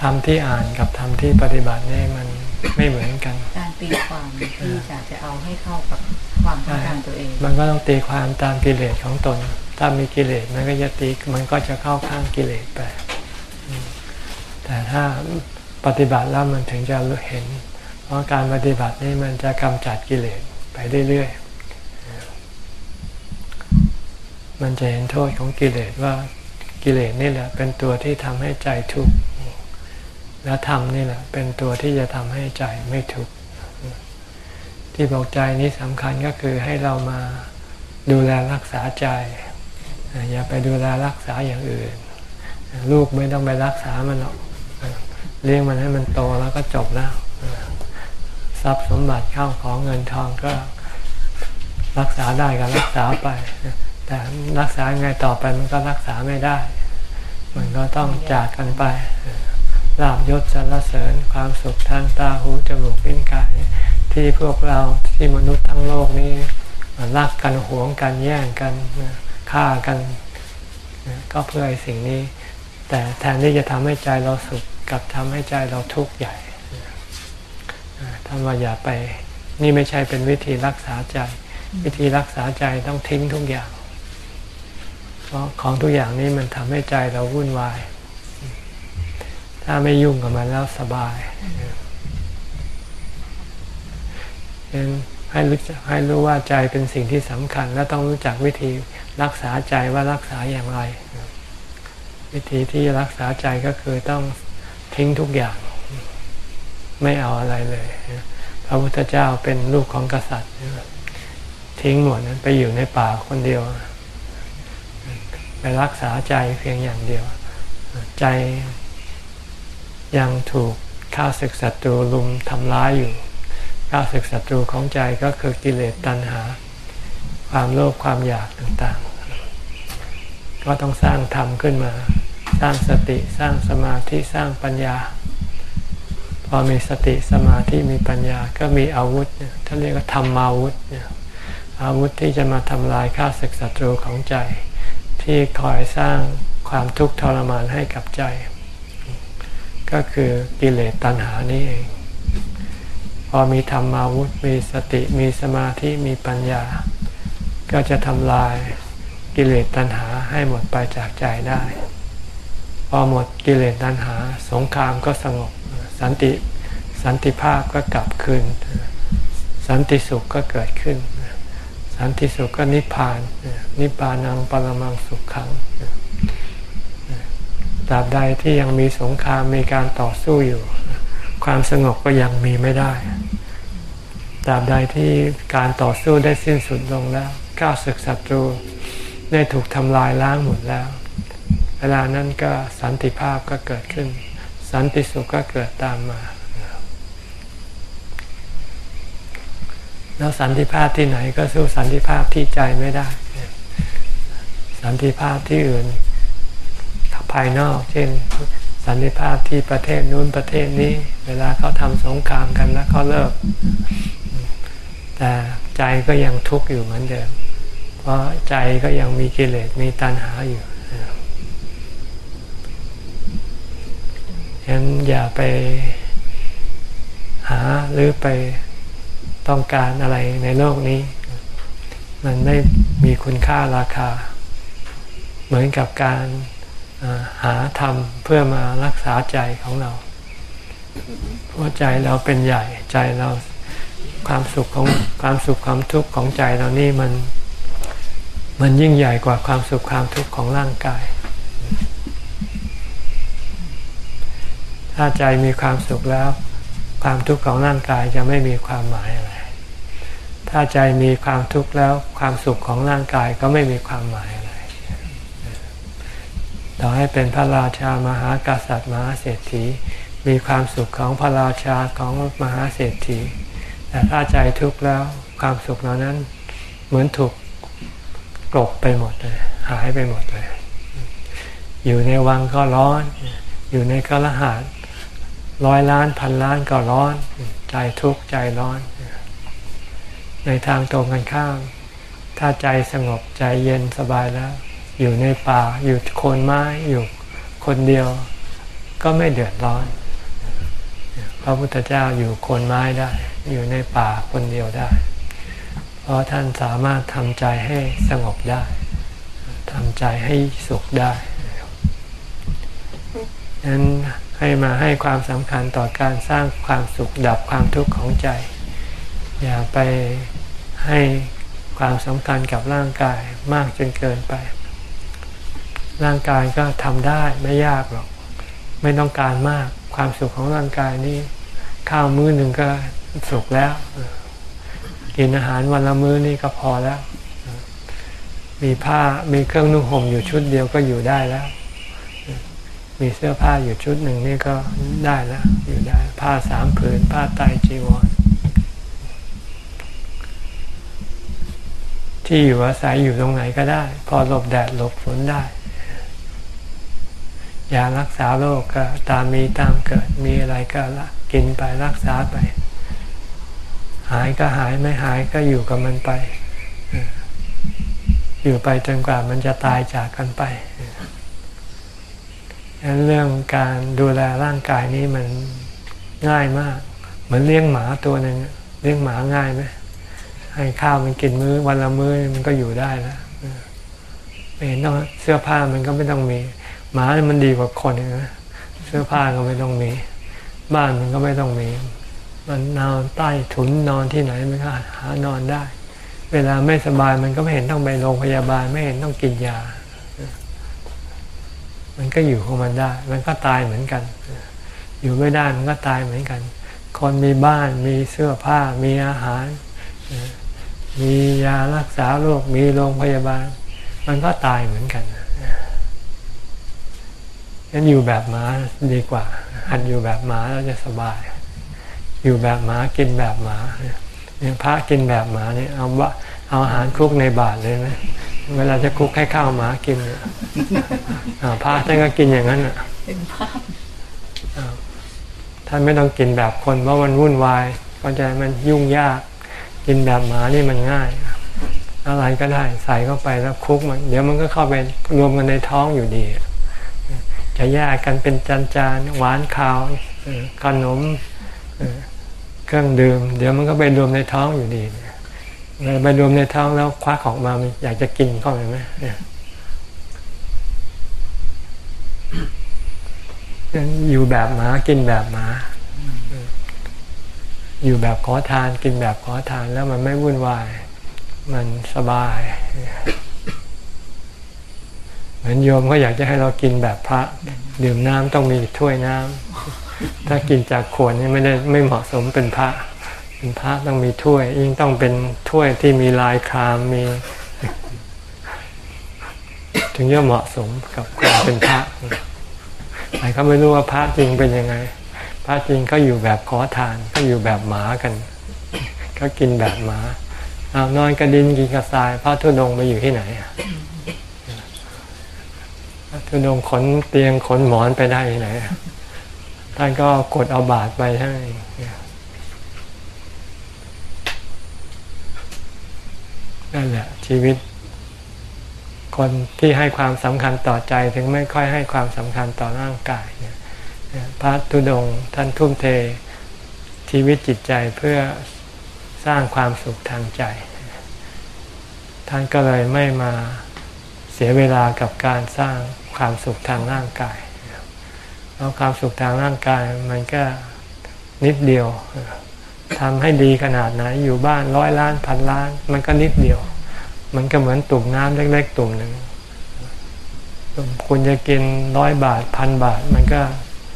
ทำที่อ่านกับทำที่ปฏิบัตินี่มันไม่เหมือนกัน การตีความที่จะจะเอาให้เข้ากับความต้องการตัวเอง มันก็ต้องตีความตามกิเลสของตน ถ้ามีกิเลสมันก็จะตีมันก็จะเข้าข้างกิเลสไปอืมแต่ถ้าปฏิบัติแล้วมันถึงจะเห็น เพราะการปฏิบัตินี่มันจะกำจัดกิเลสไปเรื่อยๆมันจะเห็นโทษของกิเลสว่า กิเลสนี่แหละ เป็นตัวที่ทำให้ใจทุกข์แล้วธรรมนี่แหละ เป็นตัวที่จะทำให้ใจไม่ทุกข์ที่บอกใจนี้สำคัญก็คือให้เรามาดูแลรักษาใจ อย่าไปดูแลรักษาอย่างอื่น ลูกไม่ต้องไปรักษามันหรอกเลี้ยงมันให้มันโตแล้วก็จบแล้วทรัพย์สมบัติเข้าของเงินทองก็รักษาได้ก็รักษาไป แต่รักษาไงต่อไปมันก็รักษาไม่ได้ มันก็ต้องจากกันไปลาบยศสรรเสริญความสุขทางตาหูจมูกลิ้นกายที่พวกเราที่มนุษย์ทั้งโลกนี้รักกันหวงกันแย่งกันฆ่ากัน ก็เพื่อไอ้สิ่งนี้ แต่แทนที่จะทำให้ใจเราสุขกับทำให้ใจเราทุกข์ใหญ่ท่านว่าอย่าไป นี่ไม่ใช่เป็นวิธีรักษาใจ วิธีรักษาใจต้องทิ้งทุกอย่าง เพราะของทุกอย่างนี้มันทำให้ใจเราวุ่นวาย ถ้าไม่ยุ่งกับมันแล้วสบายยังให้รู้ให้รู้ว่าใจเป็นสิ่งที่สำคัญ และต้องรู้จักวิธีรักษาใจว่ารักษาอย่างไร วิธีที่รักษาใจก็คือต้องทิ้งทุกอย่าง ไม่เอาอะไรเลยพระพุทธเจ้าเป็นลูกของกษัตริย์ทิ้งหมดนั้นไปอยู่ในป่าคนเดียว ไปรักษาใจเพียงอย่างเดียว ใจยังถูกข้าศึกศัตรูลุมทำร้ายอยู่ข้าศึกศัตรูของใจก็คือกิเลสตัณหา ความโลภความอยากต่างๆ ก็ต้องสร้างธรรมขึ้นมา สร้างสติสร้างสมาธิสร้างปัญญา พอมีสติสมาธิมีปัญญาก็มีอาวุธท่านเรียกว่าธรรมาวุธอาวุธที่จะมาทำลายข้าศึกศัตรูของใจ ที่คอยสร้างความทุกข์ทรมานให้กับใจ ก็คือกิเลสตัณหานี้เอง พอมีธรรมาวุธมีสติมีสมาธิมีปัญญา ก็จะทำลายกิเลสตัณหาให้หมดไปจากใจได้ พอหมดกิเลสตัณหา สงครามก็สงบสันติสันติภาพก็กลับคืน สันติสุขก็เกิดขึ้น สันติสุขก็นิพพาน นิพพานังปรมังสุขขังตราบใดที่ยังมีสงครามมีการต่อสู้อยู่ ความสงบก็ยังมีไม่ได้ตราบใดที่การต่อสู้ได้สิ้นสุดลงแล้วก้าวศึกศัตรูได้ถูกทำลายล้างหมดแล้ว เวลานั้นก็สันติภาพก็เกิดขึ้น สันติสุขก็เกิดตามมา แล้วสันติภาพที่ไหนก็สู้สันติภาพที่ใจไม่ได้ สันติภาพที่อื่นภายนอก เช่น สันติภาพที่ประเทศนู้นประเทศนี้ เวลาเขาทำสงครามกันแล้วเขาเลิก แต่ใจก็ยังทุกข์อยู่เหมือนเดิม เพราะใจก็ยังมีกิเลสมีตัณหาอยู่ฉะนั้นอย่าไปหาหรือไป ต้องการอะไรในโลกนี้ มันไม่มีคุณค่าราคา เหมือนกับการหาธรรมเพื่อมารักษาใจของเราเพราะใจเราเป็นใหญ่ใจเราความสุขของความสุขความทุกข์ของใจเรานี่มัน มันยิ่งใหญ่กว่าความสุขความทุกข์ของร่างกาย ถ้าใจมีความสุขแล้ว ความทุกข์ของร่างกายจะไม่มีความหมายอะไร ถ้าใจมีความทุกข์แล้วความสุขของร่างกายก็ไม่มีความหมายอะไรต่อให้เป็นพระราชามหากษัตริย์มหาเศรษฐี มีความสุขของพระราชาของมหาเศรษฐี แต่ถ้าใจทุกข์แล้วความสุขเหล่านั้นเหมือนถูกกลบไปหมดเลยหายไปหมดเลย อยู่ในวังก็ร้อน อยู่ในกระหาดร้อยล้านพันล้านก็ร้อน ใจทุกข์ใจร้อน ในทางตรงกันข้าม ถ้าใจสงบใจเย็นสบายแล้ว อยู่ในป่าอยู่โคนไม้อยู่คนเดียว ก็ไม่เดือดร้อน พระพุทธเจ้าอยู่โคนไม้ได้ อยู่ในป่าคนเดียวได้ เพราะท่านสามารถทำใจให้สงบได้ทำใจให้สุขได้ดังนั้นให้มาให้ความสำคัญต่อการสร้างความสุขดับความทุกข์ของใจ อย่าไป ให้ความสำคัญกับร่างกายมากจนเกินไป ร่างกายก็ทำได้ไม่ยากหรอก ไม่ต้องการมากความสุขของร่างกายนี้ข้าวมื้อหนึ่งก็สุขแล้ว กินอาหารวันละมื้อนี่ก็พอแล้ว มีผ้ามีเครื่องนุ่งห่มอยู่ชุดเดียวก็อยู่ได้แล้ว มีเสื้อผ้าอยู่ชุดหนึ่งนี่ก็ได้แล้วอยู่ได้ ผ้าสามผืนผ้าไตจีวร ที่อยู่อาศัยอยู่ตรงไหนก็ได้ พอหลบแดดหลบฝนได้ยารักษาโรคก็ตามมีตามเกิดมีอะไรก็ละกินไปรักษาไป หายก็หายไม่หายก็อยู่กับมันไป อยู่ไปจนกว่ามันจะตายจากกันไปดังนั้นเรื่องการดูแลร่างกายนี้มันง่ายมาก เหมือนเลี้ยงหมาตัวหนึ่งเลี้ยงหมาง่ายไหม ให้ข้าวมันกินมื้อวันละมื้อมันก็อยู่ได้แล้วไม่เห็นต้องเสื้อผ้ามันก็ไม่ต้องมี หมามันดีกว่าคนนะเสื้อผ้าก็ไม่ต้องมี บ้านมันก็ไม่ต้องมี มันนอนใต้ถุนนอนที่ไหนมันก็หานอนได้ เวลาไม่สบายมันก็ไม่เห็นต้องไปโรงพยาบาลไม่เห็นต้องกินยา มันก็อยู่ของมันได้ มันก็ตายเหมือนกัน อยู่ไม่ได้มันก็ตายเหมือนกัน คนมีบ้านมีเสื้อผ้ามีอาหาร มียารักษาโรคมีโรงพยาบาล มันก็ตายเหมือนกันงั้นอยู่แบบหมาดีกว่า หัดอยู่แบบหมาเราจะสบาย อยู่แบบหมากินแบบหมาเนี่ยพระกินแบบหมาเนี่ยเอาวะเอาอาหารคุกในบาทเลยไหมเวลาจะคุกให้ข้าวหมากินเนี่ยพระท่านก็กินอย่างนั้นอะเป็นภาพท่านไม่ต้องกินแบบคนเพราะมันวุ่นวายก็จะมันยุ่งยาก กินแบบหมานี่มันง่าย อะไรก็ได้ใส่เข้าไปแล้วคุกมัน เดี๋ยวมันก็เข้าไปรวมกันในท้องอยู่ดี จะแยกกันเป็นจานจานหวานข้าวขนมเครื่องดื่ม เดี๋ยวมันก็ไปรวมในท้องอยู่ดีไปรวมในท้องแล้วคว้าของมาอยากจะกินก็ไหมอยู่แบบหมากินแบบหมา อยู่แบบขอทานกินแบบขอทานแล้วมันไม่วุ่นวาย มันสบาย เหมือนโยมก็อยากจะให้เรากินแบบพระ ดื่มน้ำต้องมีถ้วยน้ำถ้ากินจากขวดนี่ไม่ได้ไม่เหมาะสมเป็นพระ เป็นพระต้องมีถ้วย ยิ่งต้องเป็นถ้วยที่มีลายครามมี ถึงจะเหมาะสมกับความเป็นพระใครเขาไม่รู้ว่าพระจริงเป็นยังไง พระจริงเขาอยู่แบบขอทานเขาอยู่แบบหมากันเขากินแบบหมาเอานอนกระดินกินกระสายพระทุดงไปอยู่ที่ไหนพระทุดงขนเตียงขนหมอนไปได้ที่ไหนท่านก็กดเอาบาทไปใช่นั่นแหละชีวิต คนที่ให้ความสำคัญต่อใจถึงไม่ค่อยให้ความสำคัญต่อร่างกายเนี่ย พระธุดงท่านทุ่มเทชีวิตจิตใจเพื่อสร้างความสุขทางใจ ท่านก็เลยไม่มาเสียเวลากับการสร้างความสุขทางร่างกายเพราะความสุขทางร่างกายมันก็นิดเดียวทำให้ดีขนาดไหนอยู่บ้านร้อยล้านพันล้าน มันก็นิดเดียว มันก็เหมือนตุ่มน้ำเล็ก ๆ ตุ่มหนึ่งคุณจะกินร้อยบาทพันบาท มันก็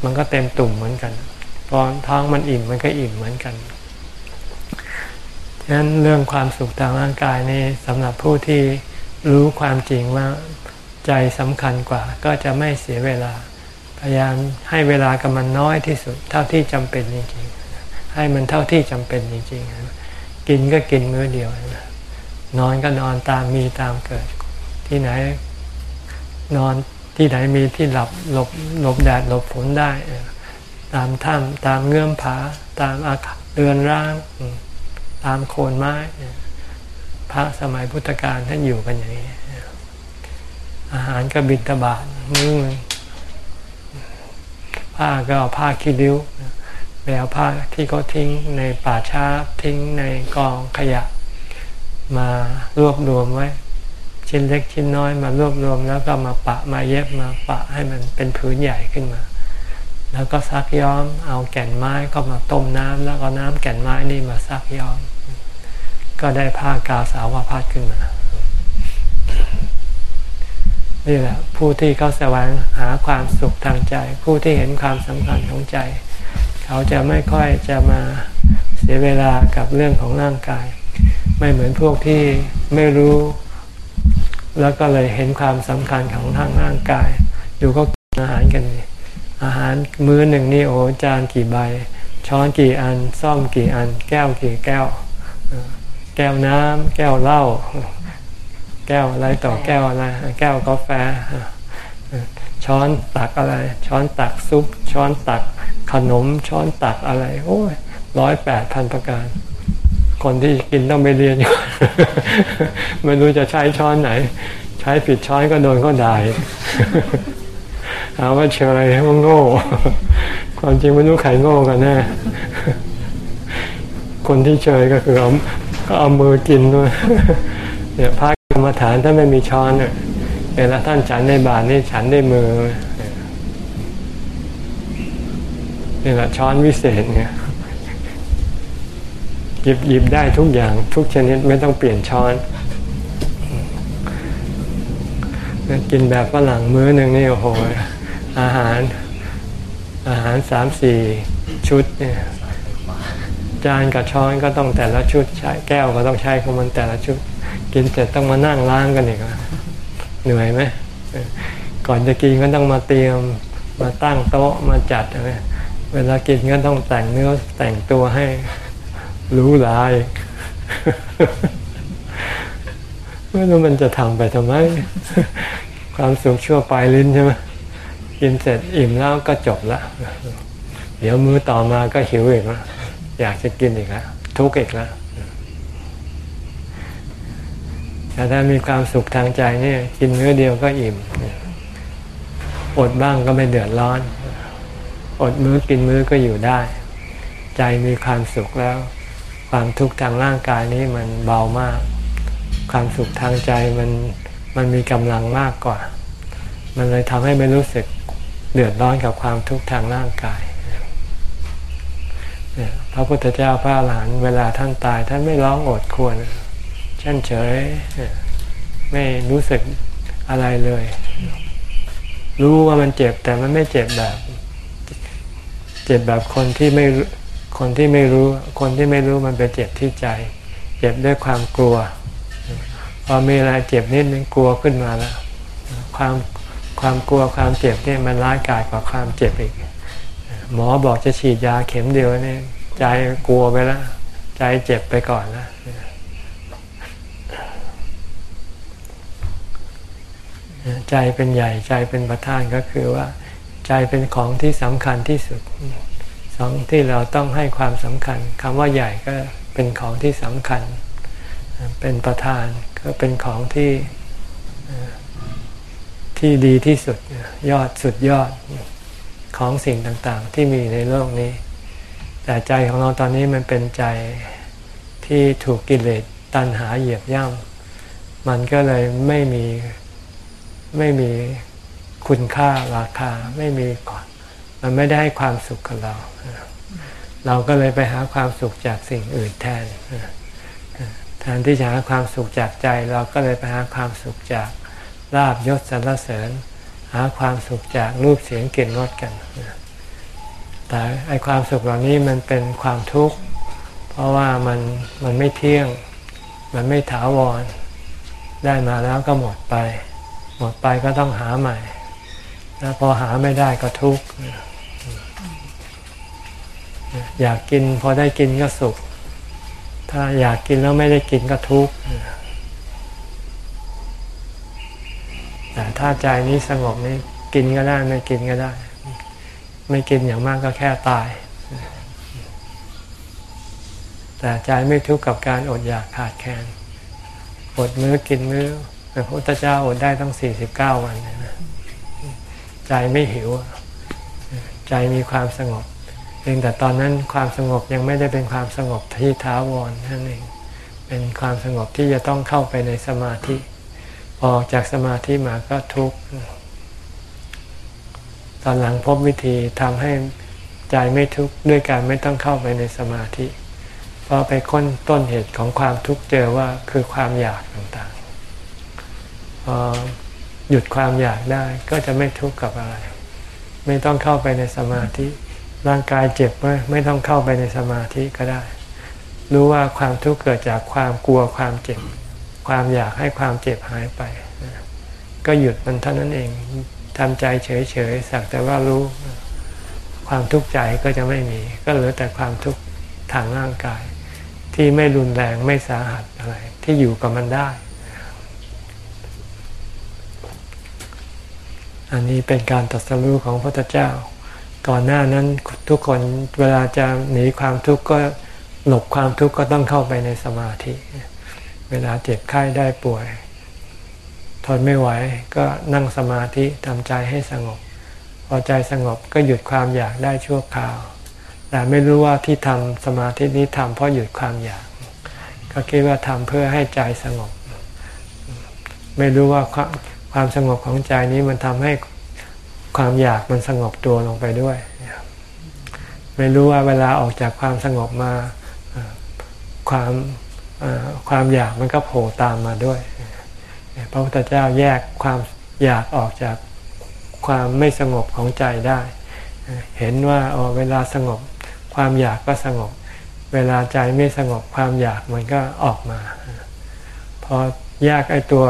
มันก็เต็มตุ่มเหมือนกันพอท้องมันอิ่มมันก็อิ่มเหมือนกันฉะนั้นเรื่องความสุขทางร่างกายนี่สำหรับผู้ที่รู้ความจริงว่าใจสำคัญกว่า ก็จะไม่เสียเวลา พยายามให้เวลากับมันน้อยที่สุด เท่าที่จำเป็นจริงๆ ให้มันเท่าที่จำเป็นจริงๆ กินก็กินมื้อเดียว นอนก็นอนตามมีตามเกิด ที่ไหนนอน ที่ไหนมีที่หลับหลบหลบแดดหลบฝนได้ ตามถ้ำตามเงื่อมผา ตามอาคารเรือนร่าง ตามโคนไม้ พระสมัยพุทธกาลท่านอยู่กันอย่างนี้ อาหารก็บินตบาทมือผ้าก็เอาผ้าคีริ้วไปเอาผ้าที่เขาทิ้งในป่าช้าทิ้งในกองขยะ มารวบรวมไว้ ชิ้นเล็กชิ้นน้อยมารวบรวม แล้วก็มาปะมาเย็บมาปะให้มันเป็นผืนใหญ่ขึ้นมา แล้วก็ซักย้อม เอาแก่นไม้ก็มาต้มน้ำแล้วก็น้ำแก่นไม้นี่มาซักย้อม ก็ได้ผ้ากาสาวพัดขึ้นมา นี่แหละ ผู้ที่เขาแสวงหาความสุขทางใจ ผู้ที่เห็นความสำคัญของใจ เขาจะไม่ค่อยจะมาเสียเวลากับเรื่องของร่างกาย ไม่เหมือนพวกที่ไม่รู้ แล้วก็เลยเห็นความสำคัญของทางร่างกาย ดูเขากินอาหารกัน อาหารมื้อหนึ่งนี่โอ้จานกี่ใบ ช้อนกี่อันซ่อมกี่อัน แก้วกี่แก้ว แก้วน้ำแก้วเหล้าแก้วอะไรต่อแก้วอะไร แก้วกาแฟ ช้อนตักอะไร ช้อนตักซุป ช้อนตักขนม ช้อนตักอะไร โอ้ยร้อยแปดพันประการ คนที่กินต้องไปเรียนอยู่ไม่รู้จะใช้ช้อนไหน ใช้ผิดช้อนก็โดนก็ด่าหาว่าเชยว่าโง่ ความจริงไม่รู้ใครโง่กันแน่คนที่เชยก็คือเอาก็เอามือกินด้วยเนี่ยพระกรรมฐานถ้าไม่มีช้อนเนี่ยเวลาท่านฉันในบาทนี่ฉันได้มือนี่แหละช้อนวิเศษเนี่ย หยิบหยิบได้ทุกอย่างทุกชนิดไม่ต้องเปลี่ยนช้อน กินแบบฝรั่งมื้อหนึ่งนี่โอ้โห อาหารอาหารสามสี่ชุดเนี่ยจานกับช้อนก็ต้องแต่ละชุดใช้แก้วก็ต้องใช้ของมันแต่ละชุด กินเสร็จต้องมานั่งล้างกันอีกเหนื่อยไหมก่อนจะกินก็ต้องมาเตรียมมาตั้งโต๊ะมาจัดอะไรเวลากินก็ต้องแต่งเนื้อแต่งตัวให้ รู้ลายไม่รู้มันจะทำไปทำไม ความสุขชั่วปลายลิ้นใช่ไหมกินเสร็จอิ่มแล้วก็จบละ เดี๋ยวมือต่อมาก็หิวอีกแล้วอยากจะกินอีกแล้วทุกข์อีกแล้วแต่ถ้ามีความสุขทางใจนี่กินเนื้อเดียวก็อิ่ม อดบ้างก็ไม่เดือดร้อน อดมื้อกินมื้อก็อยู่ได้ ใจมีความสุขแล้ว ความทุกข์ทางร่างกายนี้มันเบามาก ความสุขทางใจมันมันมีกำลังมากกว่า มันเลยทำให้ไม่รู้สึกเดือดร้อนกับความทุกข์ทางร่างกายพระพุทธเจ้าพระหลานเวลาท่านตาย ท่านไม่ร้องโอดควรเช่นเฉยไม่รู้สึกอะไรเลย รู้ว่ามันเจ็บแต่มันไม่เจ็บแบบ เจ็บแบบคนที่ไม่ คนที่ไม่รู้ คนที่ไม่รู้มันไปเจ็บที่ใจ เจ็บด้วยความกลัว พอมีอะไรเจ็บนิดนึงกลัวขึ้นมาแล้ว ความความกลัวความเจ็บนี่มันร้ายกาจกว่าความเจ็บอีก หมอบอกจะฉีดยาเข็มเดียวนี่ใจกลัวไปแล้วใจเจ็บไปก่อนแล้วใจเป็นใหญ่ใจเป็นประธานก็คือว่า ใจเป็นของที่สำคัญที่สุด สองที่เราต้องให้ความสำคัญคำว่าใหญ่ก็เป็นของที่สำคัญ เป็นประธานก็เป็นของที่ที่ดีที่สุดยอดสุดยอดของสิ่งต่างๆ ที่มีในโลกนี้ แต่ใจของเราตอนนี้มันเป็นใจที่ถูกกิเลสตัณหาเหยียบย่ำมันก็เลยไม่มีไม่มีคุณค่าราคาไม่มีก่อน มันไม่ได้ให้ความสุขกับเรา เราก็เลยไปหาความสุขจากสิ่งอื่นแทนแทนที่จะหาความสุขจากใจ เราก็เลยไปหาความสุขจากลาบยศสรรเสริญ หาความสุขจากรูปเสียงกลิ่นรสกันแต่ไอความสุขเหล่านี้มันเป็นความทุกข์เพราะว่ามันมันไม่เที่ยง มันไม่ถาวร ได้มาแล้วก็หมดไป หมดไปก็ต้องหาใหม่ แล้วพอหาไม่ได้ก็ทุกข์ อยากกินพอได้กินก็สุข ถ้าอยากกินแล้วไม่ได้กินก็ทุกข์แต่ถ้าใจนี้สงบนี้กินก็ได้ไม่กินก็ได้ ไม่กินอย่างมากก็แค่ตาย แต่ใจไม่ทุกข์กับการอดอยากขาดแคลนอดมื้อกินมื้อพระพุทธเจ้าอดได้ตั้งสี่สิบเก้าวันนะใจไม่หิว ใจมีความสงบ เพียงแต่ตอนนั้นความสงบยังไม่ได้เป็นความสงบที่ท้าวรนั่นเอง เป็นความสงบที่จะต้องเข้าไปในสมาธิ ออกจากสมาธิมาก็ทุกข์ตอนหลังพบวิธีทำให้ใจไม่ทุกข์ด้วยการไม่ต้องเข้าไปในสมาธิ เพราะไปค้นต้นเหตุของความทุกข์เจอว่าคือความอยากต่างๆพอหยุดความอยากได้ก็จะไม่ทุกข์กับอะไร ไม่ต้องเข้าไปในสมาธิ ร่างกายเจ็บไหมไม่ต้องเข้าไปในสมาธิก็ได้ รู้ว่าความทุกข์เกิดจากความกลัวความเจ็บ ความอยากให้ความเจ็บหายไป ก็หยุดมันเท่านั้นเองทำใจเฉยๆสักแต่ว่ารู้ความทุกข์ใจก็จะไม่มี ก็เหลือแต่ความทุกข์ทางร่างกาย ที่ไม่รุนแรงไม่สาหัสอะไร ที่อยู่กับมันได้ อันนี้เป็นการตัดสู้ของพระพุทธเจ้า ก่อนหน้านั้นทุกคนเวลาจะหนีความทุกข์ก็หลบความทุกข์ก็ต้องเข้าไปในสมาธิ เวลาเจ็บไข้ได้ป่วย ทนไม่ไหวก็นั่งสมาธิทำใจให้สงบ พอใจสงบก็หยุดความอยากได้ชั่วคราว แต่ไม่รู้ว่าที่ทำสมาธินี้ทำเพราะหยุดความอยาก ก็คิดว่าทำเพื่อให้ใจสงบ ไม่รู้ว่าความความสงบของใจนี้มันทำให้ ความอยากมันสงบตัวลงไปด้วย ไม่รู้ว่าเวลาออกจากความสงบมาความความอยากมันก็โผล่ตามมาด้วย พระพุทธเจ้าแยกความอยากออกจากความไม่สงบของใจได้ เห็นว่าอ๋อเวลาสงบความอยากก็สงบ เวลาใจไม่สงบความอยากมันก็ออกมา พอแยกไอ้ตัว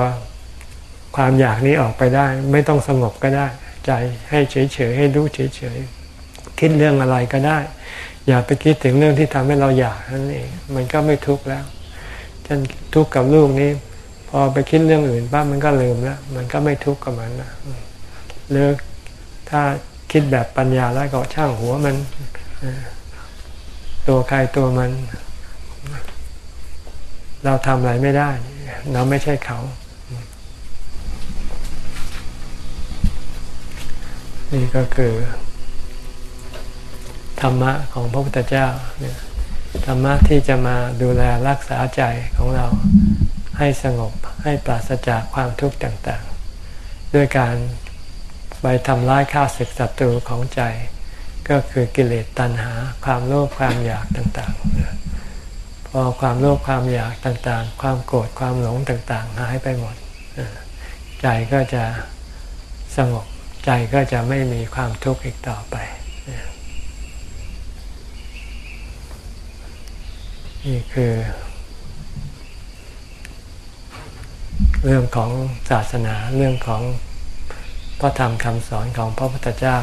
ความอยากนี้ออกไปได้ ไม่ต้องสงบก็ได้ ใจให้เฉยๆให้รู้เฉยๆคิดเรื่องอะไรก็ได้ อย่าไปคิดถึงเรื่องที่ทำให้เราอยากนั่นเองมันก็ไม่ทุกข์แล้วฉันทุกข์กับลูกนี้ พอไปคิดเรื่องอื่นป้ามันก็ลืมแล้วมันก็ไม่ทุกข์กับมันนะเลิกถ้าคิดแบบปัญญาแล้วก็ช่างหัวมันตัวใครตัวมัน เราทำอะไรไม่ได้ เราไม่ใช่เขา นี่ก็คือ ธรรมะของพระพุทธเจ้าเนี่ยธรรมะที่จะมาดูแลรักษาใจของเราให้สงบให้ปราศจากความทุกข์ต่างๆ ด้วยการไปทำร้ายข้าศึกศัตรูของใจ ก็คือกิเลสตัณหา ความโลภความอยากต่างๆ พอความโลภความอยากต่างๆ ความโกรธความหลงต่างๆ หายไปหมด ใจก็จะสงบ ใจก็จะไม่มีความทุกข์อีกต่อไป นี่คือ เรื่องของศาสนาเรื่องของพระธรรมคำสอนของพระพุทธเจ้า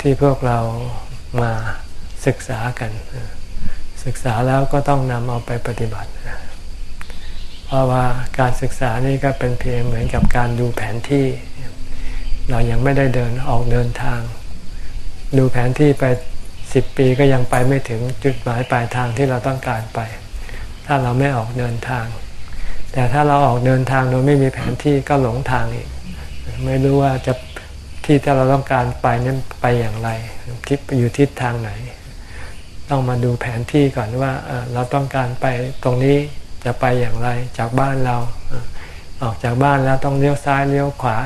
ที่พวกเรามาศึกษากัน ศึกษาแล้วก็ต้องนำเอาไปปฏิบัติ เพราะว่าการศึกษานี่ก็เป็นเพียงเหมือนกับการดูแผนที่ เรายังไม่ได้เดินออกเดินทาง ดูแผนที่ไปสิบปีก็ยังไปไม่ถึงจุดหมายปลายทางที่เราต้องการไป ถ้าเราไม่ออกเดินทาง แต่ถ้าเราออกเดินทางโดยไม่มีแผนที่ก็หลงทางอีก ไม่รู้ว่าจะที่ที่เราต้องการไปนั้นไปอย่างไรทิศอยู่ทิศทางไหน ต้องมาดูแผนที่ก่อนว่าเราต้องการไปตรงนี้จะไปอย่างไรจากบ้านเราออกจากบ้านแล้วต้องเลี้ยวซ้ายเลี้ยวขวา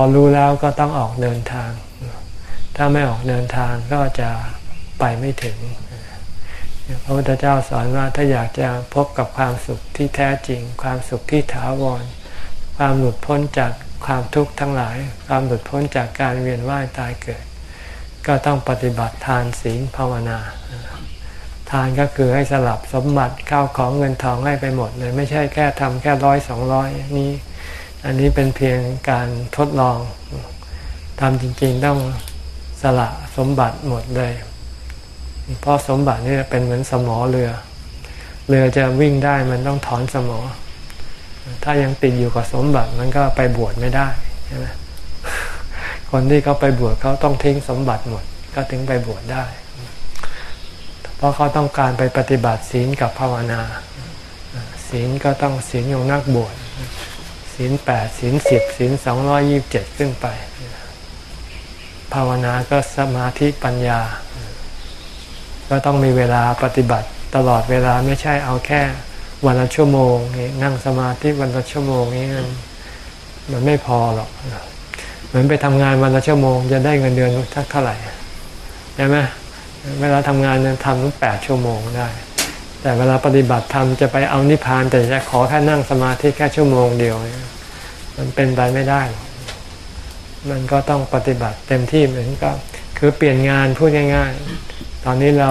อรู้แล้วก็ต้องออกเดินทาง ถ้าไม่ออกเดินทางก็จะไปไม่ถึง พระพุทธเจ้าสอนว่าถ้าอยากจะพบกับความสุขที่แท้จริง ความสุขที่ถาวร ความหลุดพ้นจากความทุกข์ทั้งหลาย ความหลุดพ้นจากการเวียนว่ายตายเกิด ก็ต้องปฏิบัติทานศีลภาวนา ทานก็คือให้สลับสมบัติข้าวของเงินทองให้ไปหมดเลย ไม่ใช่แค่ทำแค่ร้อยสองร้อยนี้ อันนี้เป็นเพียงการทดลองทำจริงๆต้องสละสมบัติหมดเลย เพราะสมบัตินี่เป็นเหมือนสมอเรือ เรือจะวิ่งได้มันต้องถอนสมอ ถ้ายังติดอยู่กับสมบัติมันก็ไปบวชไม่ได้ใช่ไหมคนที่เขาไปบวชเขาต้องทิ้งสมบัติหมด ก็ถึงไปบวชได้ เพราะเขาต้องการไปปฏิบัติศีลกับภาวนา ศีลก็ต้องศีลของนักบวช ศีลแปดศีลสิบศีลสองร้อยี่บเจ็ดขึ้นไป ภาวนาก็สมาธิปัญญา ก็ต้องมีเวลาปฏิบัติตลอดเวลาไม่ใช่เอาแค่วันละชั่วโมงนี่นั่งสมาธิวันละชั่วโมงนี้มันไม่พอหรอกเหมือนไปทำงานวันละชั่วโมง จะได้เงินเดือนทักเท่าไหร่ใช่ไหมเวลาทำงานเนี่ยทำตั้งแปดชั่วโมงได้ แต่เวลาปฏิบัติธรรมจะไปเอานิพพาน แต่จะขอแค่นั่งสมาธิแค่ชั่วโมงเดียว มันเป็นไปไม่ได้ มันก็ต้องปฏิบัติเต็มที่เหมือนกับคือเปลี่ยนงานพูดง่าย ๆ ตอนนี้เรา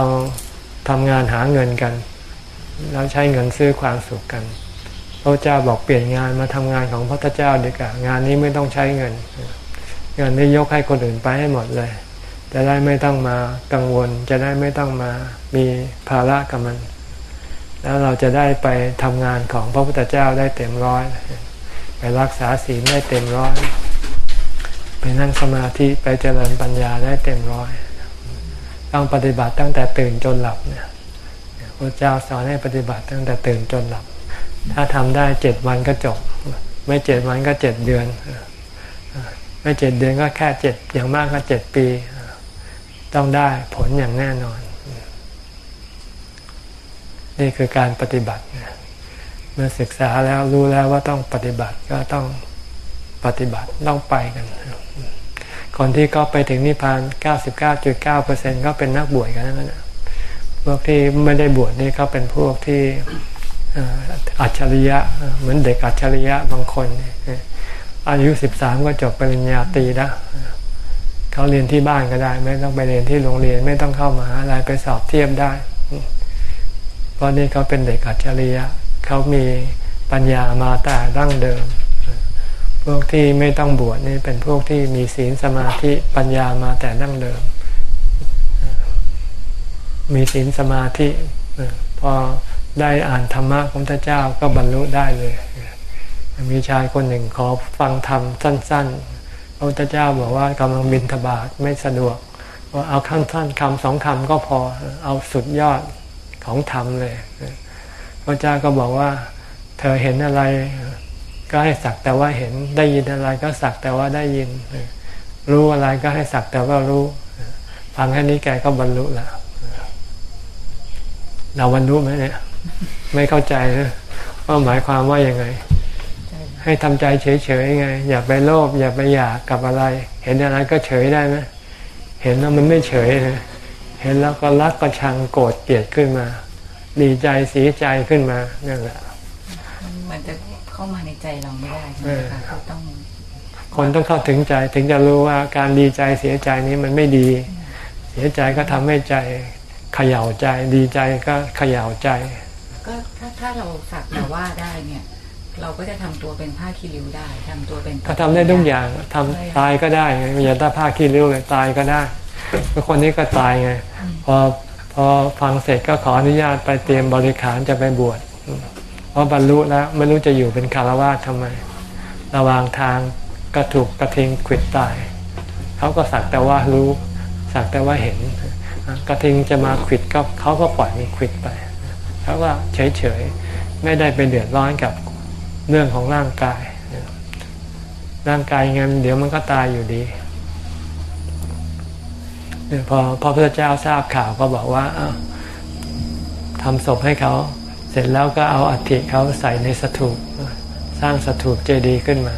ทำงานหาเงินกัน แล้วใช้เงินซื้อความสุขกันพระเจ้าบอกเปลี่ยนงานมาทำงานของพระเจ้าดีกว่างานนี้ไม่ต้องใช้เงิน เงินนี้ยกให้คนอื่นไปให้หมดเลยจะได้ไม่ต้องมากังวล จะได้ไม่ต้องมามีภาระกับมัน แล้วเราจะได้ไปทำงานของพระพุทธเจ้าได้เต็มร้อย ไปรักษาศีลได้เต็มร้อย ไปนั่งสมาธิไปเจริญปัญญาได้เต็มร้อย ต้องปฏิบัติตั้งแต่ตื่นจนหลับเนี่ยพระเจ้าสอนให้ปฏิบัติตั้งแต่ตื่นจนหลับ ถ้าทำได้เจ็ดวันก็จบ ไม่เจ็ดวันก็เจ็ดเดือน ไม่เจ็ดเดือนก็แค่เจ็ดอย่างมากก็เจ็ดปี ต้องได้ผลอย่างแน่นอน นี่คือการปฏิบัติ เมื่อศึกษาแล้วรู้แล้วว่าต้องปฏิบัติก็ต้องปฏิบัติต้องไปกันคนที่ก็ไปถึงนิพพาน 99.9%ก็เป็นนักบวชกันนั่นแหละพวกที่ไม่ได้บวชนี่เขาเป็นพวกที่อัจฉริยะ เหมือนเด็กอัจฉริยะบางคน อายุสิบสามก็จบปริญญาตรีแล้วเขาเรียนที่บ้านก็ได้ ไม่ต้องไปเรียนที่โรงเรียนไม่ต้องเข้ามหาอะไรไปสอบเทียบได้ เพราะนี่เขาเป็นเด็กอัจฉริยะเขามีปัญญามาแต่ดั้งเดิม พวกที่ไม่ต้องบวชนี่เป็นพวกที่มีศีลสมาธิปัญญามาแต่ดั้งเดิม มีศีลสมาธิพอได้อ่านธรรมะของพระเจ้าก็บรรลุได้เลย มีชายคนหนึ่งขอฟังธรรมสั้นๆพระพุทธเจ้าบอกว่ากำลังบินทบาทไม่สะดวกว่าเอาขั้นสั้นคำสองคำก็พอเอาสุดยอด ของธรรมเลยพระเจ้าก็บอกว่า เธอเห็นอะไร ก็ให้สักแต่ว่าเห็นได้ยินอะไรก็สักแต่ว่าได้ยิน รู้อะไรก็ให้สักแต่ว่ารู้ ฟังแค่นี้แกก็บรรลุแล้วเราบรรลุไหมเนี่ย ไม่เข้าใจนะว่าหมายความว่ายังไง ให้ทำใจเฉยๆไง อย่าไปโลภอย่าไปอยากกับอะไร เห็นอะไรก็เฉยได้ไหมเห็นแล้วมันไม่เฉยนะ เห็นแล้วก็รักก็ชังโกรธเกลียดขึ้นมา ดีใจเสียใจขึ้นมานั่นแหละมันจะเข้ามาในใจเราไม่ได้ใช่ไหมคะต้องคนต้องเข้าถึงใจถึงจะรู้ว่าการดีใจเสียใจนี้มันไม่ดี เสียใจก็ทำให้ใจขย่าใจดีใจก็ขย่าใจ ก็ถ้าถ้าเราสักแต่ว่าได้เนี่ย เราก็จะทำตัวเป็นผ้าคีริ้วได้ทำตัวเป็นก็ทำได้ทุกอย่างทำตายก็ได้อย่าถ้าผ้าคีริ้วเลยตายก็ได้ คนนี้ก็ตายไง พอพอฟังเสร็จก็ขออนุญาตไปเตรียมบริขารจะไปบวชเพราะบรรลุแล้วไม่รู้จะอยู่เป็นคารวะทำไม ระหว่างทางก็ถูกกระทิงขิดตาย เขาก็สักแต่ว่ารู้ สักแต่ว่าเห็น กระทิงจะมาขิดก็เขาก็ปล่อยมันขิดไป เขาก็เฉยๆไม่ได้ไปเดือดร้อนกับเรื่องของร่างกาย ร่างกายงั้นเดี๋ยวมันก็ตายอยู่ดี พอพอพระเจ้าทราบข่าวก็บอกว่าทำศพให้เขา เสร็จแล้วก็เอาอัฐิเขาใส่ในสถูปสร้างสถูปเจดีย์ขึ้นมา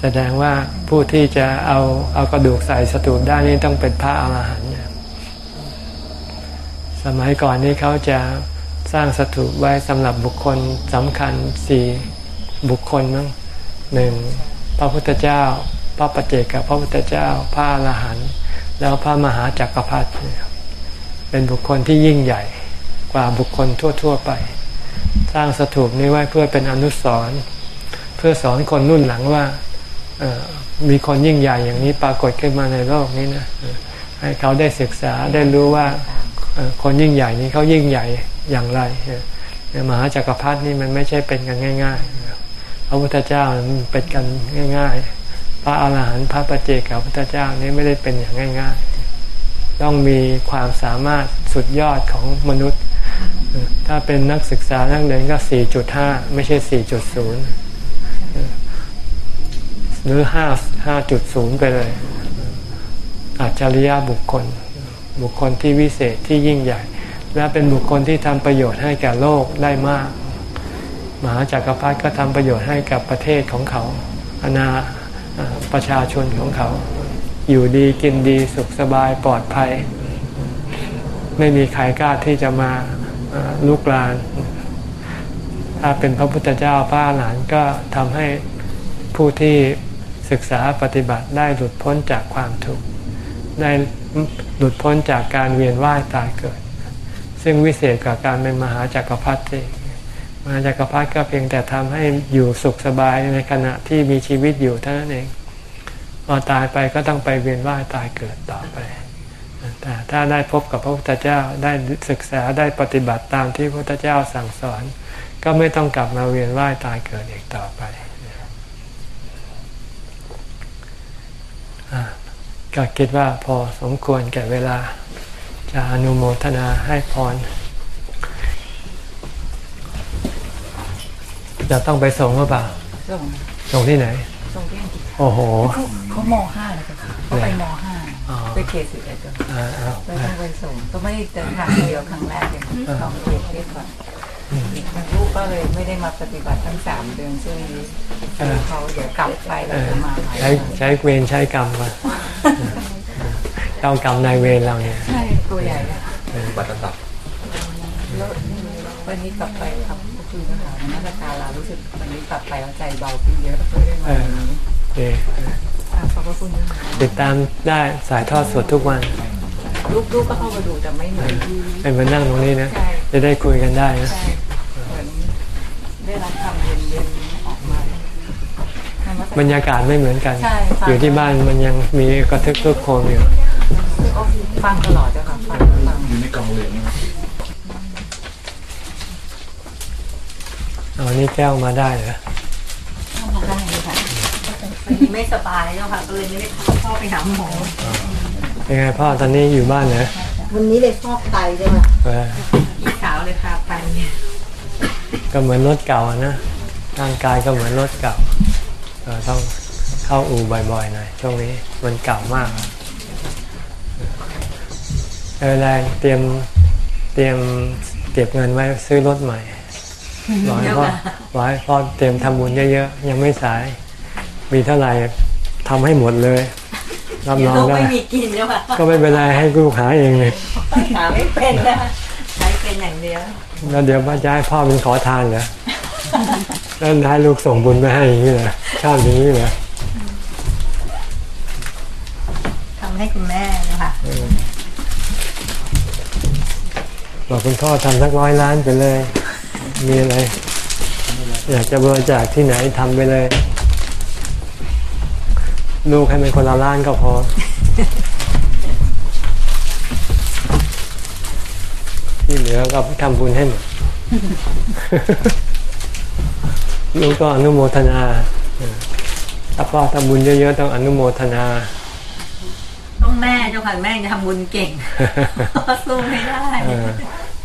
แสดงว่าผู้ที่จะเอาเอากระดูกใส่สถูปได้นี่ต้องเป็นพระอาหารหันต์สมัยก่อนนี้เขาจะสร้างสถูปไว้สำหรับบุคคลสำคัญสี่บุคคลมั้งหนึ่งพระพุทธเจ้า พระปเจกับพระพุทธเจ้า พระอรหันต์ แล้วพระมหาจักรพรรดิเป็นบุคคลที่ยิ่งใหญ่กว่าบุคคลทั่ว ๆ ไป สร้างสถูปนี้ไว้เพื่อเป็นอนุสรณ์เพื่อสอนคนรุ่นหลังว่ามีคนยิ่งใหญ่อย่างนี้ปรากฏขึ้นมาในโลกนี้นะให้เขาได้ศึกษาได้รู้ว่าคนยิ่งใหญ่นี้เขายิ่งใหญ่อย่างไรมหาจักรพรรดินี่มันไม่ใช่เป็นกันง่าย ๆ พระพุทธเจ้ามันเป็นกันง่าย ๆ ระอาหารหันต์พระปเจกับพระพุทธเจ้านี่ไม่ได้เป็นอย่างง่าย ๆ ต้องมีความสามารถสุดยอดของมนุษย์ ถ้าเป็นนักศึกษานักเรียนก็ 4.5 ไม่ใช่ 4.0 หรือ 5 5.0 ไปเลยอัจฉริยะบุคคล บุคคลที่วิเศษที่ยิ่งใหญ่ และเป็นบุคคลที่ทำประโยชน์ให้แก่โลกได้มาก มหาจากักรพรรดิก็ทำประโยชน์ให้กับประเทศของเขาอาณา ประชาชนของเขา อยู่ดีกินดีสุขสบายปลอดภัย ไม่มีใครกล้าที่จะมาลูกลาน ถ้าเป็นพระพุทธเจ้าพระอรหันก็ทำให้ผู้ที่ศึกษาปฏิบัติได้หลุดพ้นจากความทุกข์ได้หลุดพ้นจากการเวียนว่ายตายเกิด ซึ่งวิเศษกว่าการเป็นมหาจักรพรรดิมหาจักรพรรดิก็เพียงแต่ทำให้อยู่สุขสบายในขณะที่มีชีวิตอยู่เท่านั้นเอง พอตายไปก็ต้องไปเวียนว่ายตายเกิดต่อไป แต่ถ้าได้พบกับพระพุทธเจ้าได้ศึกษาได้ปฏิบัติตามที่พระพุทธเจ้าสั่งสอน ก็ไม่ต้องกลับมาเวียนว่ายตายเกิดอีกต่อไปอ่าก็คิดว่าพอสมควรแก่เวลา จะอนุโมทนาให้พร จะต้องไปส่งหรือเปล่า ส่ง ส่งที่ไหน ส่งที่อังกฤษโอ้โห เขาเขามห้าเลยจ้ะค่ะเขาไปมห้าอ๋อ ไปเขตสิบเอ็ดจ้ะอ่าเอาไม่ต้องไปส่งก็ไม่ได้เดินทางเดียวครั้งแรกเลยลองเขตเทศก่อนลูกก็เลยไม่ได้มาปฏิบัติทั้งสามเดือนช่วงนี้เขาเดี๋ยวกลับไปเอแล้วอจะมาใหม่ใช้ใช้เวรใช้กรรมมาเจ้ากรรมนายเวรเราเนี่ย ใช่ตัวใหญ่เลยบัตรตับ แล้ววันนี้กลับไปครับ คุยนะคะนักการเรารู้สึกวันนี้กลับไปแล้วใจเบาขึ้นเยอะไม่ได้มาวันนี้โอเคอะขอบพระคุณนะคะติดตามได้สายทอดสดทุกวันลูกๆก็เข้ามาดูแต่ไม่เหมือนที่เป็นมานั่งตรงนี้นะใช่จะได้คุยกันได้นะใช่เหมือนได้รับคำเย็นๆออกมาบรรยากาศไม่เหมือนกันใช่ฟังอยู่ที่บ้านมันยังมีกระทึกทุกโคมอยู่ก็ฟังตลอดจ้ะค่ะฟังฟังอยู่ในกล่องเหลืองนะครับ เอานี่แก้วมาได้เหรอเข้ามาได้เลยค่ะวันนี้ไม่สบายเจ้าค่ะก็เลยไม่ได้พาพ่อไปหาหมอเป็นไงพ่อตอนนี้อยู่บ้านเหรอวันนี้เลยฟอกไตใช่ไหมเออพี่สาวเลยพาไปเนี่ยก็เหมือนรถเก่าอะนะร่างกายก็เหมือนรถเก่าเออต้องเข้าอู่บ่อยๆหน่อยช่วงนี้มันเก่ามากเออแรงเตรียมเตรียมเก็บเงินไว้ซื้อรถใหม่ รอให้พ่อรอให้พ่อเตรียมทำบุญเยอะๆยังไม่สาย มีเท่าไหร่ทำให้หมดเลยรับรองลูกได้ไม่มีกินเจ้าค่ะก็ไม่เป็นไรให้ลูกหาเองเลยหาไม่เป็นนะใช้เป็นอย่างเดียวแล้วเดี๋ยวพ่อจะให้พ่อเป็นขอทานเหรอแล้วให้ลูกส่งบุญไปให้อย่างนี้เหรอชอบอย่างนี้เหรอทำให้คุณแม่นะคะบอกคุณพ่อทำสักร้อยล้านไปเลย มีอะไร อยากจะบริจาคที่ไหนทำไปเลย ลูกให้เป็นคนละล้านก็พอ ที่เหลือก็ทำบุญให้หมดลูกก็อนุโมทนาเออถ้าพ่อทำบุญเยอะๆต้องอนุโมทนา ต้องแม่เจ้าค่ะแม่จะทำบุญเก่งสู้ไม่ได้เออ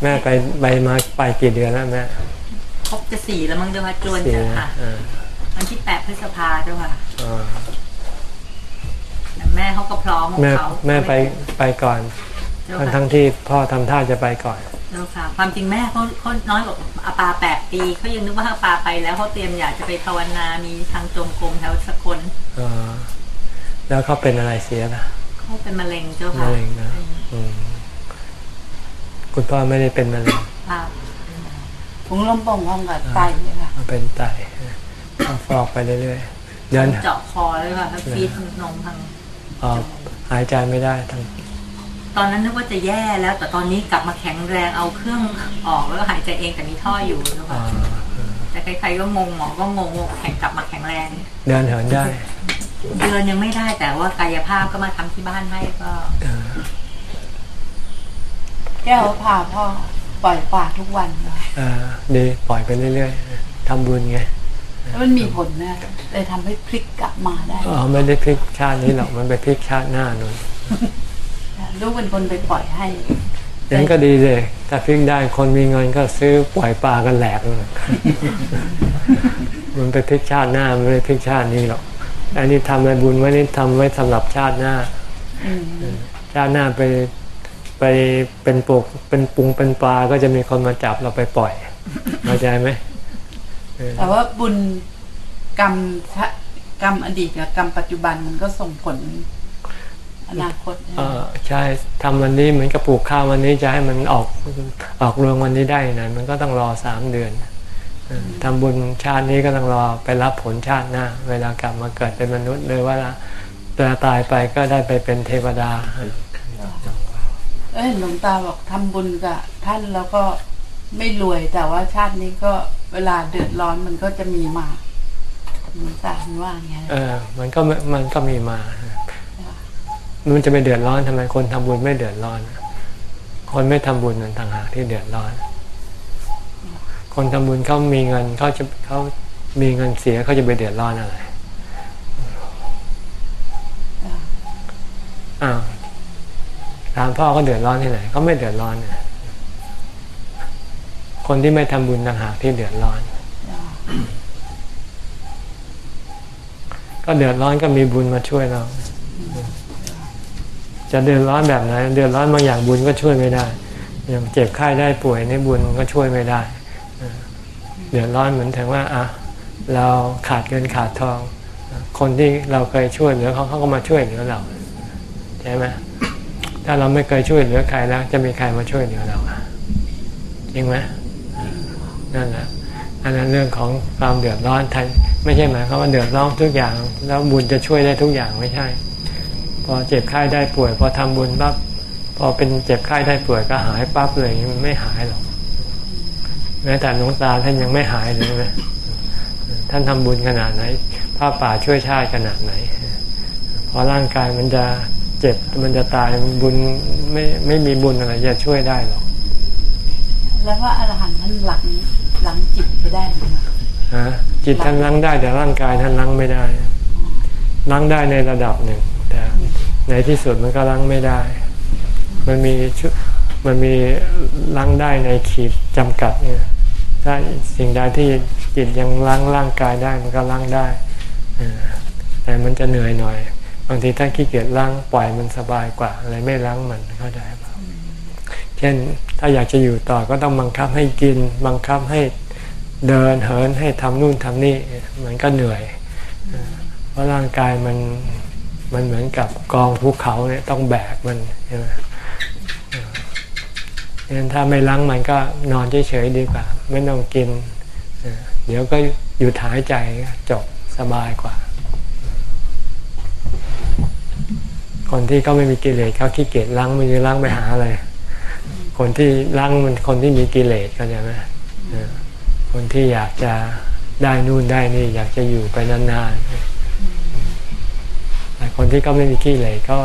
แม่ไปไปมาไปกี่เดือนแล้วแม่ครบจะสี่แล้วมั้งเจ้าค่ะจวนสี่เจ้าค่ะเออวันที่แปดพฤษภาเจ้าค่ะเออแต่แม่เขาก็พร้อมของแม่เขาแม่ไปไปก่อนเจ้าทั้งค่ะทั้งที่พ่อทำท่าจะไปก่อนเจ้าค่ะความจริงแม่เขาเขาน้อยกว่าอาปาแปดปีเขายังนึกว่าอาปาไปแล้วเขาเตรียมอยากจะไปภาวนามีทางจงกรมแถวสกลเออแล้วเขาเป็นอะไรเสียล่ะเขาเป็นมะเร็งเจ้ามะค่ะเร็งนะอืม คุณพ่อไม่ได้เป็นมะเร็งค่ะถุงลมโป่งห้องกับไตเนี่ยค่ะเป็นไตต้องฟอกไปเรื่อยๆเดินเจาะคอเลยค่ะแล้วฟีดนมพังออกหายใจไม่ได้ทั้งตอนนั้นนึกว่าจะแย่แล้ว แต่ตอนนี้กลับมาแข็งแรงเอาเครื่องออกแล้วก็หายใจเองแต่มีท่ออยู่นะอ่าคะแต่ใครๆก็งงหมอก็งงว่าแข็งกลับมาแข็งแรง เดินเหินได้ เดินยังไม่ได้แต่ว่ากายภาพก็มาทำที่บ้านให้ก็เออ แก้วพาพ่อปล่อยปลาทุกวันเลยอ่าดีปล่อยไปเรื่อยๆทำบุญไงแล้วมันมีผลนะเลยทำให้พลิกกลับมาได้อ๋อไม่ได้พลิกชาตินี้หรอกมันไปพลิกชาติหน้านู่นลูกเป็นคนไปปล่อยให้อย่างนั้นก็ดีเลยถ้าพลิกได้คนมีเงินก็ซื้อปล่อยปลากันแหลกเลยมันไปพลิกชาติหน้ามันไม่ได้พลิกชาตินี้หรอกอันนี้ทำอะไรบุญไว้นี่ทำไว้สำหรับชาติหน้าอืมชาติหน้าไป ไปเป็นปลูกเป็นปรุงเป็นปลาก็จะมีคนมาจับเราไปปล่อยเข้าใจไหมเออแต่ว่าบุญกรรมชะกรรมอดีตกับกรรมปัจจุบันมันก็ส่งผลอนาคตเออใช่ทำวันนี้เหมือนกับปลูกข้าววันนี้จะให้มันออกออกรวงวันนี้ได้นะมันก็ต้องรอสามเดือนเออทำบุญชาตินี้ก็ต้องรอไปรับผลชาติหน้า เวลากลับมาเกิดเป็นมนุษย์เลยว่าเวลาตายไปก็ได้ไปเป็นเทวดา เอ้ยหลวงตาบอกทำบุญกับท่านแล้วก็ไม่รวยแต่ว่าชาตินี้ก็เวลาเดือดร้อนมันก็จะมีมาหลวงตาว่าอย่างเงี้ยเออ มันก็มันก็มีมามันจะไปเดือดร้อนทำไมคนทำบุญไม่เดือดร้อน คนไม่ทำบุญนั่นต่างหากที่เดือดร้อน คนทำบุญเขามีเงินเขาจะเขามีเงินเสียเขาจะไปเดือดร้อนอะไรอ้าว ถามพ่อก็เดือดร้อนที่ไหนเขาไม่เดือดร้อนเนี่ยคนที่ไม่ทำบุญต่างหากที่เดือดร้อน ก็เดือดร้อนก็มีบุญมาช่วยเรา จะเดือดร้อนแบบไหนเดือดร้อนบางอย่างบุญก็ช่วยไม่ได้ อย่างเจ็บไข้ได้ป่วยในบุญก็ช่วยไม่ได้เออเดือดร้อนเหมือนถึงว่าอะเราขาดเงินขาดทอง คนที่เราเคยช่วยเหลือเขาเขาก็มาช่วยเหลือเราใช่ไหม ถ้าเราไม่เคยช่วยเหลือใครแล้ว จะมีใครมาช่วยเหลือเราอะจริงไหมนั่นแหละอันนั้นเรื่องของความเดือดร้อนทันไม่ใช่หมายความว่าเดือดร้อนทุกอย่าง แล้วบุญจะช่วยได้ทุกอย่างไม่ใช่ พอเจ็บไข้ได้ป่วย พอทำบุญปั๊บพอเป็นเจ็บไข้ได้ป่วยก็หายปั๊บเลยมันไม่หายหรอกแม้แต่หลวงตาท่านยังไม่หายเลยนะท่านทำบุญขนาดไหนผ้าป่าช่วยชาติขนาดไหนพอร่างกายมันจะ เจ็บมันจะตายบุญไม่ไม่มีบุญอะไรจะช่วยได้หรอกแล้วว่าอรหันต์ท่านหลังหลังจิตไปได้ไหมคะฮะจิตท่านล้างได้แต่ร่างกายท่านล้างไม่ได้ล้างได้ในระดับหนึ่ง แต่ในที่สุดมันก็ล้างไม่ได้ มันมีชุมันมีล้างได้ในขีดจำกัดเนี่ยถ้าสิ่งใดที่จิตยังล้างร่างกายได้มันก็ล้างได้เออแต่มันจะเหนื่อยหน่อย บางทีถ้าขี้เกียจล้างปล่อยมันสบายกว่าอะไรไม่ล้างมันเข้าใจเปล่าเช่นถ้าอยากจะอยู่ต่อก็ต้องบังคับให้กิน บังคับให้เดินเหินให้ทำนู่นทำนี่มันก็เหนื่อย เพราะร่างกายมันมันเหมือนกับกองภูเขาเนี่ยต้องแบกมันใช่ไหมเออเพราะฉะนั้นถ้าไม่ล้างมันก็นอนเฉยๆดีกว่า ไม่ต้องกินเออเดี๋ยวก็หยุดหายใจจบสบายกว่า คนที่เขาไม่มีกิเลสเขาขี้เกียจล้างมันจะล้างไปหาอะไร คนที่ล้างมันคนที่มีกิเลสก็ใช่ไหมคนที่อยากจะได้นู่นได้นี่อยากจะอยู่ไปนานๆแต่คนที่เขาไม่มีกิเลสก็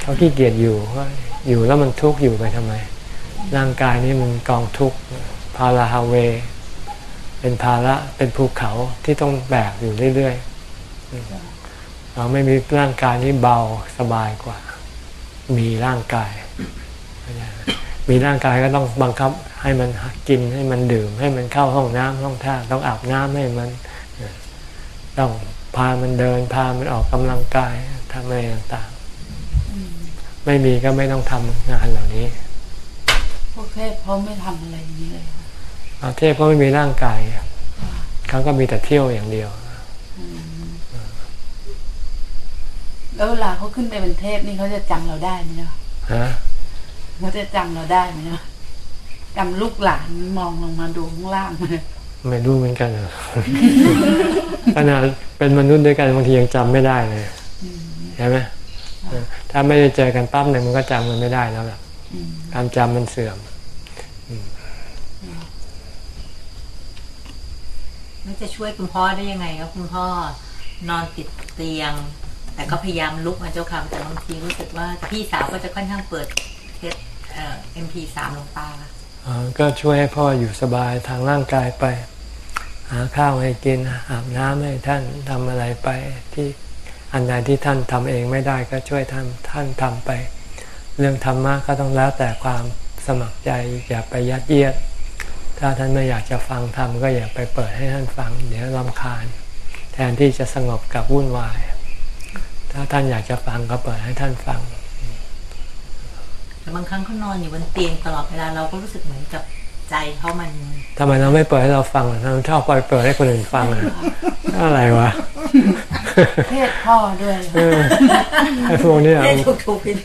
เขาขี้เกียจอยู่ก็อยู่แล้วมันทุกข์อยู่ไปทำไม ร่างกายนี่มันกองทุกข์พาราฮาเว เป็นภาระเป็นภูเขาที่ต้องแบกอยู่เรื่อยๆ เราไม่มีร่างกายนี้เบาสบายกว่า มีร่างกาย มีร่างกายก็ต้องบังคับให้มันกินให้มันดื่ม ให้มันเข้าห้องน้ำห้องท่าต้องอาบน้ำให้มัน ต้องพามันเดิน พามันออกกำลังกายทำอะไรต่างๆ ไม่มีก็ไม่ต้องทำงานเหล่านี้พวกเทพเขาไม่ทำอะไรอย่างนี้เลยค่ะอาเทพก็ไม่มีร่างกายเขาก็มีแต่เที่ยวอย่างเดียว แล้วเวลาเขาขึ้นไปเป็นเทพนี่เขาจะจำเราได้ไหมเนาะฮะเขาจะจำเราได้ไหมเนาะจำลูกหลานมองลงมาดูข้างล่างเลยไม่รู้เหมือนกันเหรอขนาดเป็นมนุษย์ด้วยกันบางทียังจำไม่ได้เลยใช่ไหมเออถ้าไม่ได้เจอกันปั๊บเนี่ยมันก็จำมันไม่ได้แล้วล่ะอืมความจำมันเสื่อมมันจะช่วยคุณพ่อได้ยังไงครับคุณพ่อนอนติดเตียง แต่ก็พยายามลุกมาเจ้าค่ะแต่บางทีรู้สึกว่าพี่สาวก็จะค่อนข้างเปิดเทปเอ็มพีสามลงตาก็ช่วยให้พ่ออยู่สบายทางร่างกายไป หาข้าวให้กินอาบน้ำให้ท่านทำอะไรไปที่อันใดที่ท่านทำเองไม่ได้ก็ช่วยท่านท่านทำไป เรื่องธรรมะก็ต้องแล้วแต่ความสมัครใจอย่าไปยัดเยียด ถ้าท่านไม่อยากจะฟังธรรมก็อย่าไปเปิดให้ท่านฟัง เดี๋ยวรำคาญ แทนที่จะสงบกับวุ่นวาย ถ้าท่านอยากจะฟังก็เปิดให้ท่านฟังแต่บางครั้งเขานอนอยู่บนเตียงตลอดเวลาเราก็รู้สึกเหมือนกับใจเขามันทำไมเราไม่เปิดให้เราฟังล่ะเราชอบไปเปิดให้คนอื่นฟังอะอะไรวะเทศพ่อด้วยเออไอ้พวกเนี้ยเล่นถูกๆผิด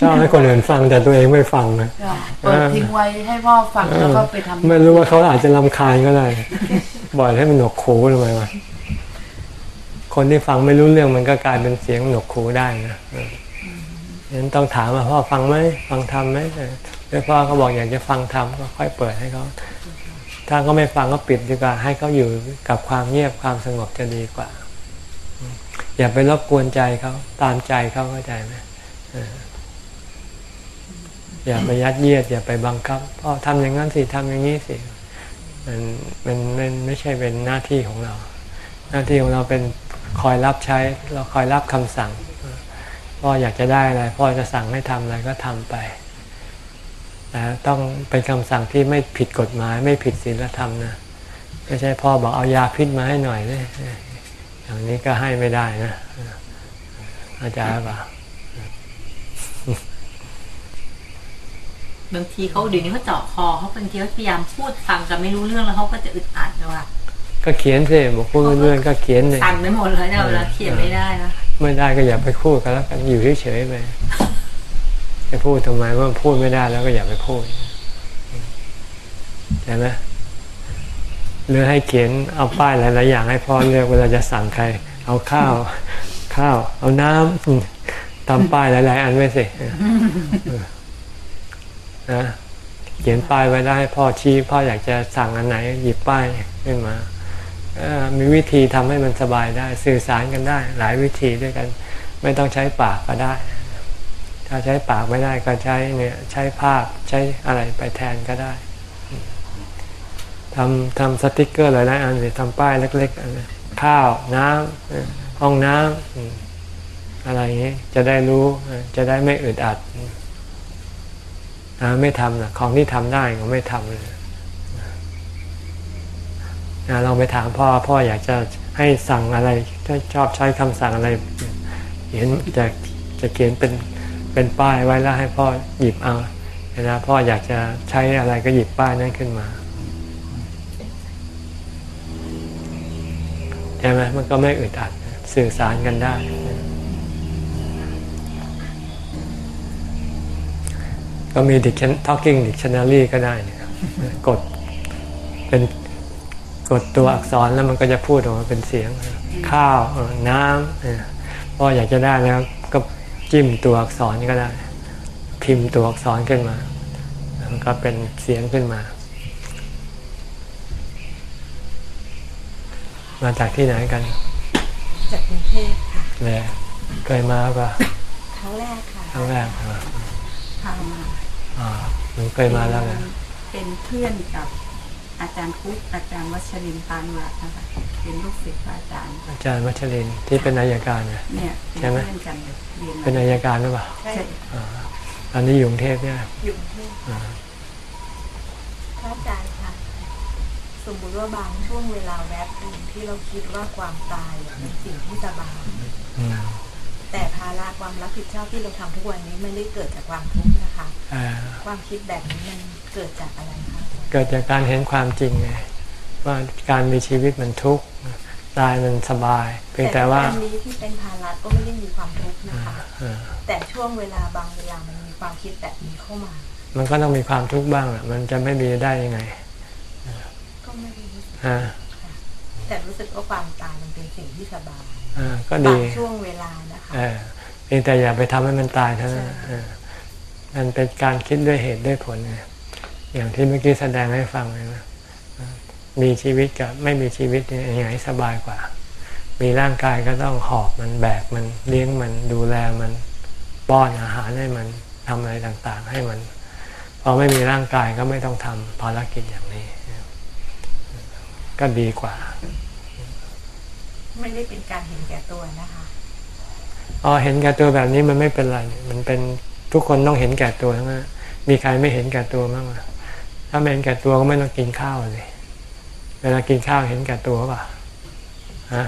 ชอบให้คนอื่นฟังแต่ตัวเองไม่ฟังนะก็เปิดทิ้งไว้ให้พ่อฟังแล้วก็ไปทำไม่รู้ว่าเขาอาจจะลำคาญก็ได้บ่อยให้มันหนวกหูทำไมวะ คนที่ฟังไม่รู้เรื่องมันก็กลายเป็นเสียงหนวกหูได้นะเอองั้นต้องถามว่าพ่อฟังไหมฟังทำไหมเออแล้วพ่อเขาบอกอยากจะฟังทำก็ค่อยเปิดให้เขาถ้าเขาไม่ฟังก็ปิดดีกว่า ให้เขาอยู่กับความเงียบความสงบจะดีกว่า อย่าไปรบกวนใจเขาตามใจเขาเข้าใจไหมอย่าไปยัดเยียดอย่าไปบังคับพ่อทำอย่างนั้นสิทำอย่างนี้สิมันมันไม่ใช่เป็นหน้าที่ของเรา หน้าที่ของเราเป็น คอยรับใช้เราคอยรับคำสั่ง พ่ออยากจะได้อะไรพ่อจะสั่งให้ทำอะไรก็ทำไปแต่ต้องเป็นคำสั่งที่ไม่ผิดกฎหมาย ไม่ผิดศีลธรรมนะไม่ใช่พ่อบอกเอายาพิษมาให้หน่อยเลยอย่างนี้ก็ให้ไม่ได้นะอาจารย์ป่ะบางทีเขาเดี๋ยวนี้เขาเจาะคอเขาบางทีเขาพยายามพูดฟังกันไม่รู้เรื่องแล้วเขาก็จะอึดอัดเลยว่ะ ก็เขียนสิบอกพูดเรื่องก็เขียนเลยสั่นไปหมดเลยเนี่ยเวลาเขียนไม่ได้นะไม่ได้ก็อย่าไปพูดกันแล้วกันอยู่เฉยๆไปไปพูดทำไมว่าพูดไม่ได้แล้วก็อย่าไปพูดใช่ไหมหรือให้เขียนเอาป้ายหลายๆอย่างให้พ่อเลือกเวลาจะสั่งใคร เอาข้าว ข้าว เอาน้ำอืมตามป้ายหลาย ๆ อันไว้สินะเขียนป้ายไว้ได้ให้พ่อชี้พ่ออยากจะสั่งอันไหน หยิบป้ายขึ้นมาเอ่อ มีวิธีทำให้มันสบายได้ สื่อสารกันได้ หลายวิธีด้วยกัน ไม่ต้องใช้ปากก็ได้ ถ้าใช้ปากไม่ได้ก็ใช้เนี่ยใช้ภาพใช้อะไรไปแทนก็ได้ทำทำสติกเกอร์หลายๆอันหรือทำป้ายเล็กๆอันข้าวน้ำห้องน้ำอะไรอย่างนี้จะได้รู้จะได้ไม่อึดอัดอไม่ทำนะของที่ทำได้ก็ไม่ทำเลย ลองไปถามพ่อพ่ออยากจะให้สั่งอะไรถ้าชอบใช้คำสั่งอะไรเขียนจะจะเขียนเป็นเป็นป้ายไว้แล้วให้พ่อหยิบเอาเวลาพ่ออยากจะใช้อะไรก็หยิบป้ายนั้นขึ้นมาใช่ไหมมันก็ไม่อึดอัดสื่อสารกันได้ ก็มี diction talking dictionary ก็ได้เนี่ยกดเป็น กดตัวอักษรแล้วมันก็จะพูดออกมาเป็นเสียง ข้าวเออน้ำเออพ่ออยากจะได้แล้วก็จิ้มตัวอักษรก็ได้ พิมพ์ตัวอักษรขึ้นมามันก็เป็นเสียงขึ้นมา มาจากที่ไหนกัน จากกรุงเทพค่ะเลยเคยมาป่ะครั้งแรกค่ะครั้งแรกเหรอพามาอ่าหนูเคยมาแล้วนะเป็นเพื่อนกับ อาจารย์คุกอาจารย์วัชรินทร์ปานวัดนะคะเป็นลูกศิษย์พระอาจารย์ อาจารย์วัชรินทร์ที่เป็นนายการเนี่ยเนี่ยเป็นใช่ไหมเพื่อนกันเลยเรียนเป็นนายการหรือเปล่าใช่อ่าตอนนี้อยู่กรุงเทพเนี่ยอยู่กรุงเทพอ่าพระอาจารย์คะสมมุติว่าบางช่วงเวลาแวบหนึ่งที่เราคิดว่าความตายอะเป็นสิ่งที่สบายอืมแต่ภาระความรับผิดชอบที่เราทำทุกวันนี้ไม่ได้เกิดจากความทุกข์นะคะอ่าความคิดแบบนี้มันเกิดจากอะไรคะ เกิดจากการเห็นความจริงไงว่าการมีชีวิตมันทุกข์ตายมันสบาย เพียงแต่ว่าอันนี้ที่เป็นภาระก็ไม่ได้มีความทุกข์นะคะเออแต่ช่วงเวลาบางเวลามันมีความคิดแบบนี้เข้ามา มันก็ต้องมีความทุกข์บ้างแหละมันจะไม่มีได้ยังไงก็ไม่ได้รู้สึกฮะแต่รู้สึกว่าความตายมันเป็นสิ่งที่สบายอ่าก็บาดีงช่วงเวลานะคะเออเพียงแต่อย่าไปทำให้มันตายเท่านั้นใช่เออมันเป็นการคิดด้วยเหตุด้วยผลไง อย่างที่เมื่อกี้แสดงให้ฟังเลยนะมีชีวิตกับไม่มีชีวิตเนี่ยยังไงสบายกว่า มีร่างกายก็ต้องหอบมันแบกมันเลี้ยงมันดูแลมันป้อนอาหารให้มันทำอะไรต่างๆ ให้มันพอไม่มีร่างกายก็ไม่ต้องทำภารกิจอย่างนี้ ก็ดีกว่า ไม่ได้เป็นการเห็นแก่ตัวนะคะอ๋อเห็นแก่ตัวแบบนี้มันไม่เป็นไร มันเป็นทุกคนต้องเห็นแก่ตัวทั้งนั้นมีใครไม่เห็นแก่ตัวบ้างอะ ถ้าไม่เห็นแก่ตัวก็ไม่ต้องกินข้าวเลยเวลากินข้าวเห็นแก่ตัวป่ะฮะ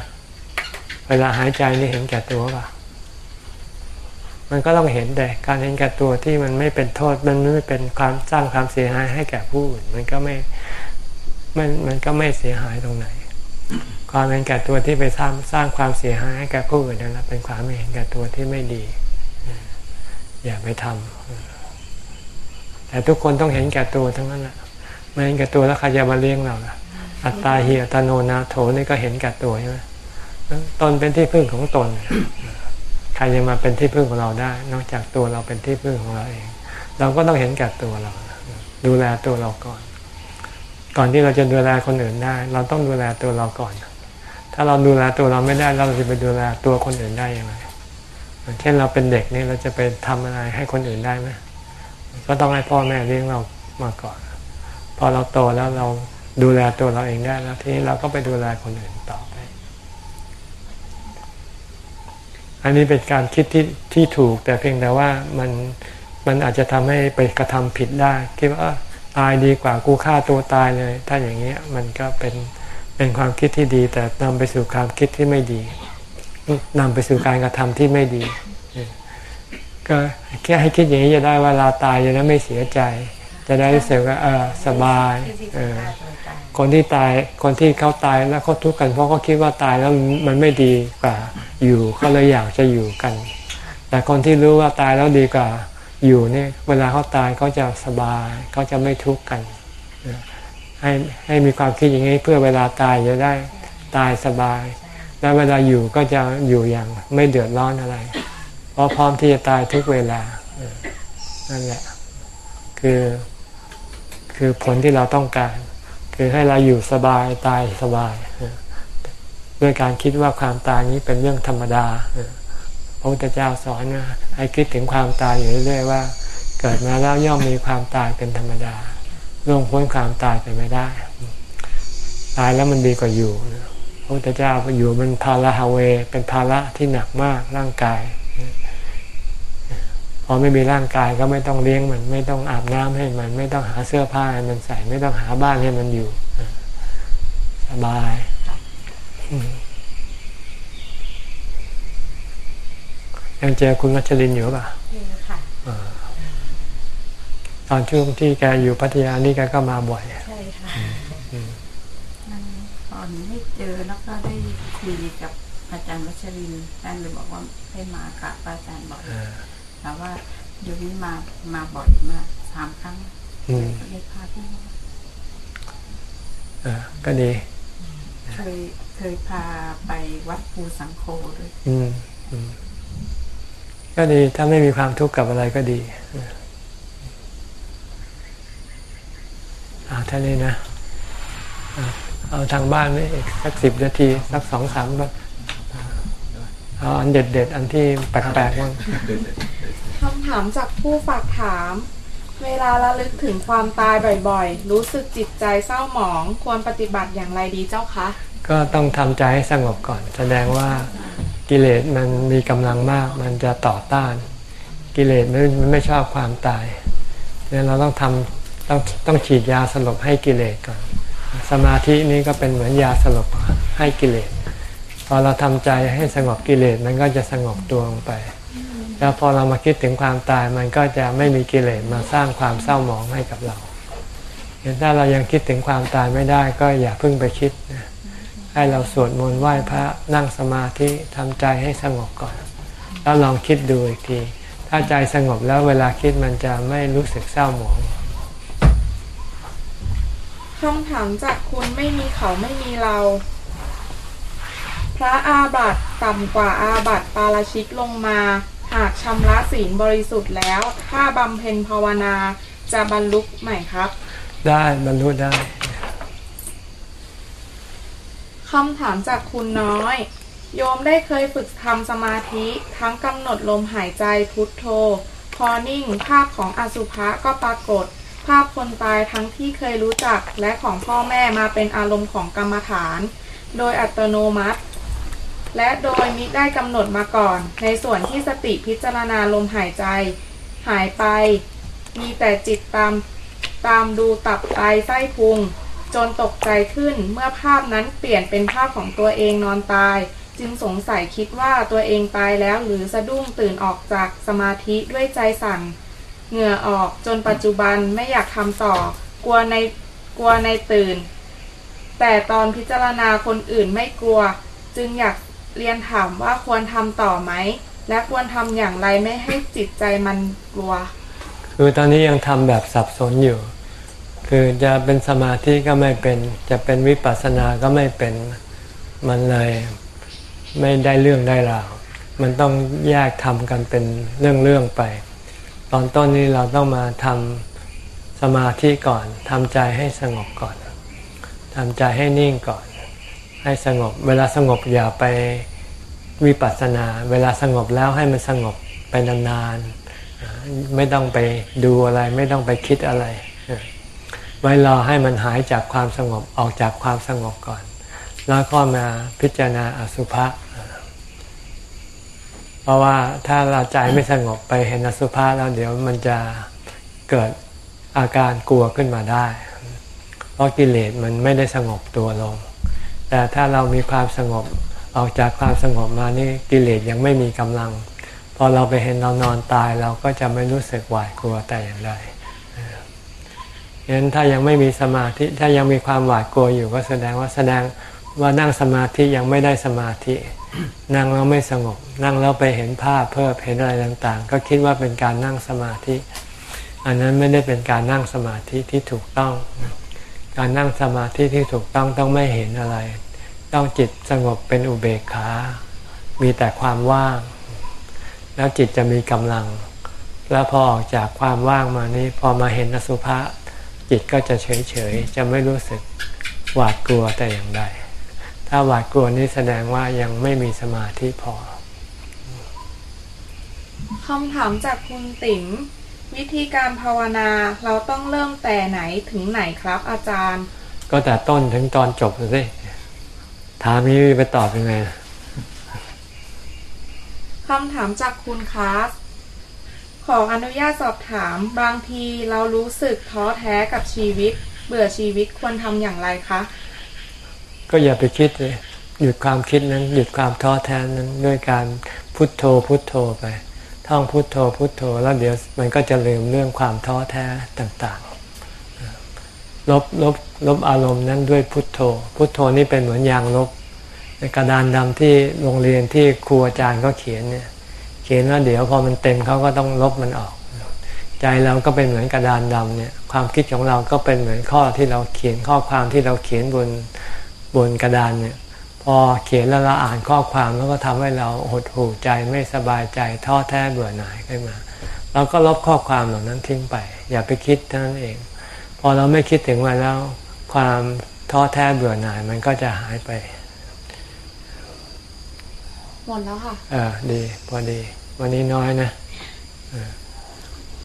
เวลาหายใจนี่เห็นแก่ตัวป่ะ มันก็ต้องเห็นแต่การเห็นแก่ตัวที่มันไม่เป็นโทษมันไม่เป็นความสร้างความเสียหายให้แก่ผู้อื่นมันก็ไม่มันมันก็ไม่เสียหายตรงไหน ความเห็นแก่ตัวที่ไปสร้างสร้างความเสียหายให้แก่ผู้อื่นนั่นแหละเป็นความไม่เห็นแก่ตัวที่ไม่ดี อย่าไปทำ แต่ทุกคนต้องเห็นแก่ตัวทั้งนั้นแหละไม่เห็นแก่ตัวแล้วใครจะมาเลี้ยงเราล่ะ อัตตาเหียตโนนาโถนี่ก็เห็นแก่ตัวใช่ไหมตนเป็นที่พึ่งของตน ใครจะมาเป็นที่พึ่งของเราได้ นอกจากตัวเราเป็นที่พึ่งของเราเอง เราก็ต้องเห็นแก่ตัวเรา ดูแลตัวเราก่อน ก่อนที่เราจะดูแลคนอื่นได้ เราต้องดูแลตัวเราก่อน ถ้าเราดูแลตัวเราไม่ได้เราจะไปดูแลตัวคนอื่นได้ยังไงเช่นเราเป็นเด็กนี่เราจะไปทำอะไรให้คนอื่นได้ไหม ก็ต้องให้พ่อแม่เลี้ยงเรามาก่อน พอเราโตแล้วเราดูแลตัวเราเองได้แล้วทีนี้เราก็ไปดูแลคนอื่นต่อไป อันนี้เป็นการคิดที่ที่ถูก แต่เพียงแต่ว่ามันมันอาจจะทำให้ไปกระทำผิดได้ คิดว่าตายดีกว่ากูฆ่าตัวตายเลย ถ้าอย่างเงี้ยมันก็เป็นเป็นความคิดที่ดี แต่นำไปสู่ความคิดที่ไม่ดีนำไปสู่การกระทำที่ไม่ดี ก็แค่ให้คิดอย่างนี้จะได้เวลาตายจะได้ไม่เสียใจ จะได้รู้สึกว่าเออสบายเออคนที่ตายคนที่เขาตายแล้วเขาทุกข์กันเพราะเขาคิดว่าตายแล้วมันไม่ดีกว่าอยู่ก็เลยอยากจะอยู่กัน แต่คนที่รู้ว่าตายแล้วดีกว่าอยู่เนี่ยเวลาเขาตายเขาจะสบายเขาจะไม่ทุกข์กันให้ให้มีความคิดอย่างนี้เพื่อเวลาตายจะได้ตายสบาย แล้วเวลาอยู่ก็จะอยู่อย่างไม่เดือดร้อนอะไร เพราะพร้อมที่จะตายทุกเวลานั่นแหละ คือคือผลที่เราต้องการ คือให้เราอยู่สบายตายสบายด้วยการคิดว่าความตายนี้เป็นเรื่องธรรมดาพระพุทธเจ้าสอนนะให้คิดถึงความตายอยู่เรื่อยๆว่า เกิดมาแล้วย่อมมีความตายเป็นธรรมดาล่วงพ้นความตายไปไม่ได้ ตายแล้วมันดีกว่าอยู่พระพุทธเจ้าอยู่มันภาระฮาเว เป็นภาระที่หนักมากร่างกาย อไม่มีร่างกายก็ไม่ต้องเลี้ยงมันไม่ต้องอาบน้ำให้มัน ไม่ต้องหาเสื้อผ้าให้มันใส่ไม่ต้องหาบ้านให้มันอยู่สบายยังเจอคุณวัชรินอยู่ป่ะค่ะตอนช่วงที่แกอยู่พัทยานี่แกก็มาบ่อยใช่ค่ะตอนได้เจอแล้วก็ได้คุยกับอาจารย์วัชรินท่านเลยบอกว่าให้มากับอาจารย์บ่อย แต่ว่าเดี๋ยวนี้มามาบ่อยมาสามครั้งก็เลยพาพี่ก็ดีเคยเคยพาไปวัดภูสังโฆด้วยอืมก็ดีถ้าไม่มีความทุกข์กับอะไรก็ดีอาท่านี้นะเอาทางบ้านนี่อีกสักสิบนาทีสักสองสามก็เอาอันเด็ดๆอันที่แปลกๆบ้าง คำถามจากผู้ฝากถาม เวลาระลึกถึงความตายบ่อยๆ รู้สึกจิตใจเศร้าหมอง ควรปฏิบัติอย่างไรดีเจ้าคะ ก็ต้องทำใจให้สงบก่อน แสดงว่ากิเลสมันมีกำลังมาก มันจะต่อต้าน กิเลสมันไม่ชอบความตายเนี่ยเราต้องทำต้องต้องฉีดยาสลบให้กิเลสก่อน สมาธินี้ก็เป็นเหมือนยาสลบให้กิเลส พอเราทำใจให้สงบกิเลสมันก็จะสงบตัวลงไป แล้วพอเรามาคิดถึงความตายมันก็จะไม่มีกิเลสมาสร้างความเศร้าหมองให้กับเราเห็นถ้าเรายังคิดถึงความตายไม่ได้ก็อย่าเพิ่งไปคิดนะให้เราสวดมนต์ไหว้พระนั่งสมาธิทำใจให้สงบก่อน แล้วลองคิดดูอีกที ถ้าใจสงบแล้วเวลาคิดมันจะไม่รู้สึกเศร้าหมองคำถามจากคุณไม่มีเขาไม่มีเรา พระอาบัตต่ำกว่าอาบัตปาราชิกลงมา หากชำระศีลบริสุทธิ์แล้ว ถ้าบำเพ็ญภาวนาจะบรรลุไหมครับ ได้บรรลุได้คำถามจากคุณน้อย โยมได้เคยฝึกทำสมาธิทั้งกำหนดลมหายใจพุทโธ พอนิ่งภาพของอสุภะก็ปรากฏ ภาพคนตายทั้งที่เคยรู้จักและของพ่อแม่มาเป็นอารมณ์ของกรรมฐาน โดยอัตโนมัติ และโดยมิได้กำหนดมาก่อน ในส่วนที่สติพิจารณาลมหายใจ หายไป มีแต่จิตตามตามดูตับไตไส้พุง จนตกใจขึ้นเมื่อภาพนั้นเปลี่ยนเป็นภาพของตัวเองนอนตาย จึงสงสัยคิดว่าตัวเองตายแล้วหรือสะดุ้งตื่นออกจากสมาธิด้วยใจสั่น เหงื่อออกจนปัจจุบันไม่อยากทำต่อ กลัวในกลัวในตื่น แต่ตอนพิจารณาคนอื่นไม่กลัว จึงอยาก เรียนถามว่าควรทำต่อไหม และควรทำอย่างไรไม่ให้จิตใจมันกลัว คือตอนนี้ยังทำแบบสับสนอยู่ คือจะเป็นสมาธิก็ไม่เป็น จะเป็นวิปัสสนาก็ไม่เป็น มันเลยไม่ได้เรื่องได้ราว มันต้องแยกทำกันเป็นเรื่องๆไป ตอนต้นนี้เราต้องมาทำสมาธิก่อน ทำใจให้สงบก่อน ทำใจให้นิ่งก่อน ให้สงบ เวลาสงบอย่าไปวิปัสสนา เวลาสงบแล้วให้มันสงบไปนานๆ ไม่ต้องไปดูอะไร ไม่ต้องไปคิดอะไร ไว้รอให้มันหายจากความสงบออกจากความสงบก่อน แล้วก็มาพิจารณาอสุภะเพราะว่าถ้าเราใจไม่สงบไปเห็นอสุภะแล้วเดี๋ยวมันจะเกิดอาการกลัวขึ้นมาได้ เพราะกิเลสมันไม่ได้สงบตัวลง แต่ถ้าเรามีความสงบออกจากความสงบมานี่กิเลสยังไม่มีกำลัง พอเราไปเห็นเรานอนตายเราก็จะไม่รู้สึกหวาดกลัวแต่อย่างใดฉะนั้นถ้ายังไม่มีสมาธิถ้ายังมีความหวาดกลัวอยู่ก็แสดงว่าแสดงว่านั่งสมาธิยังไม่ได้สมาธิ นั่งแล้วไม่สงบ นั่งแล้วไปเห็นภาพเพิ่มเห็นอะไรต่างๆ ก็คิดว่าเป็นการนั่งสมาธิ อันนั้นไม่ได้เป็นการนั่งสมาธิที่ถูกต้อง การนั่งสมาธิที่ถูกต้องต้องไม่เห็นอะไร ต้องจิตสงบเป็นอุเบกขา มีแต่ความว่าง แล้วจิตจะมีกำลัง แล้วพอออกจากความว่างมานี้ พอมาเห็นอสุภะจิตก็จะเฉยเฉยจะไม่รู้สึกหวาดกลัวแต่อย่างใด ถ้าหวาดกลัวนี้แสดงว่ายังไม่มีสมาธิพอคำถามจากคุณติ๋มวิธีการภาวนาเราต้องเริ่มแต่ไหนถึงไหนครับอาจารย์ ก็แต่ต้นถึงตอนจบสิ ถามนี้ไปตอบยังไงคำถามจากคุณคลาสขออนุญาตสอบถามบางทีเรารู้สึกท้อแท้กับชีวิต เบื่อชีวิตควรทำอย่างไรคะ ก็อย่าไปคิดเลยหยุดความคิดนั้น หยุดความท้อแท้นั้นด้วยการพุทโธพุทโธไป ท่องพุทโธพุทโธแล้วเดี๋ยวมันก็จะลืมเรื่องความท้อแท้ต่างๆ ลบลบลบอารมณ์นั้นด้วยพุทโธ พุทโธนี่เป็นเหมือนยางลบในกระดานดำที่โรงเรียนที่ครูอาจารย์ก็เขียนเนี่ย เขียนว่าเดี๋ยวพอมันเต็มเขาก็ต้องลบมันออก ใจเราก็เป็นเหมือนกระดานดำเนี่ย ความคิดของเราก็เป็นเหมือนข้อที่เราเขียนข้อความที่เราเขียนบนบนกระดานเนี่ย พอเขียนแล้วเราอ่านข้อความแล้วก็ทำให้เราหดหู่ใจไม่สบายใจท้อแท้เบื่อหน่ายขึ้นมาเราก็ลบข้อความเหล่านั้นทิ้งไป อย่าไปคิดเท่านั้นเอง พอเราไม่คิดถึงมันแล้ว ความท้อแท้เบื่อหน่ายมันก็จะหายไป หมดแล้วค่ะ เออดี พอดี วันนี้น้อยนะเออ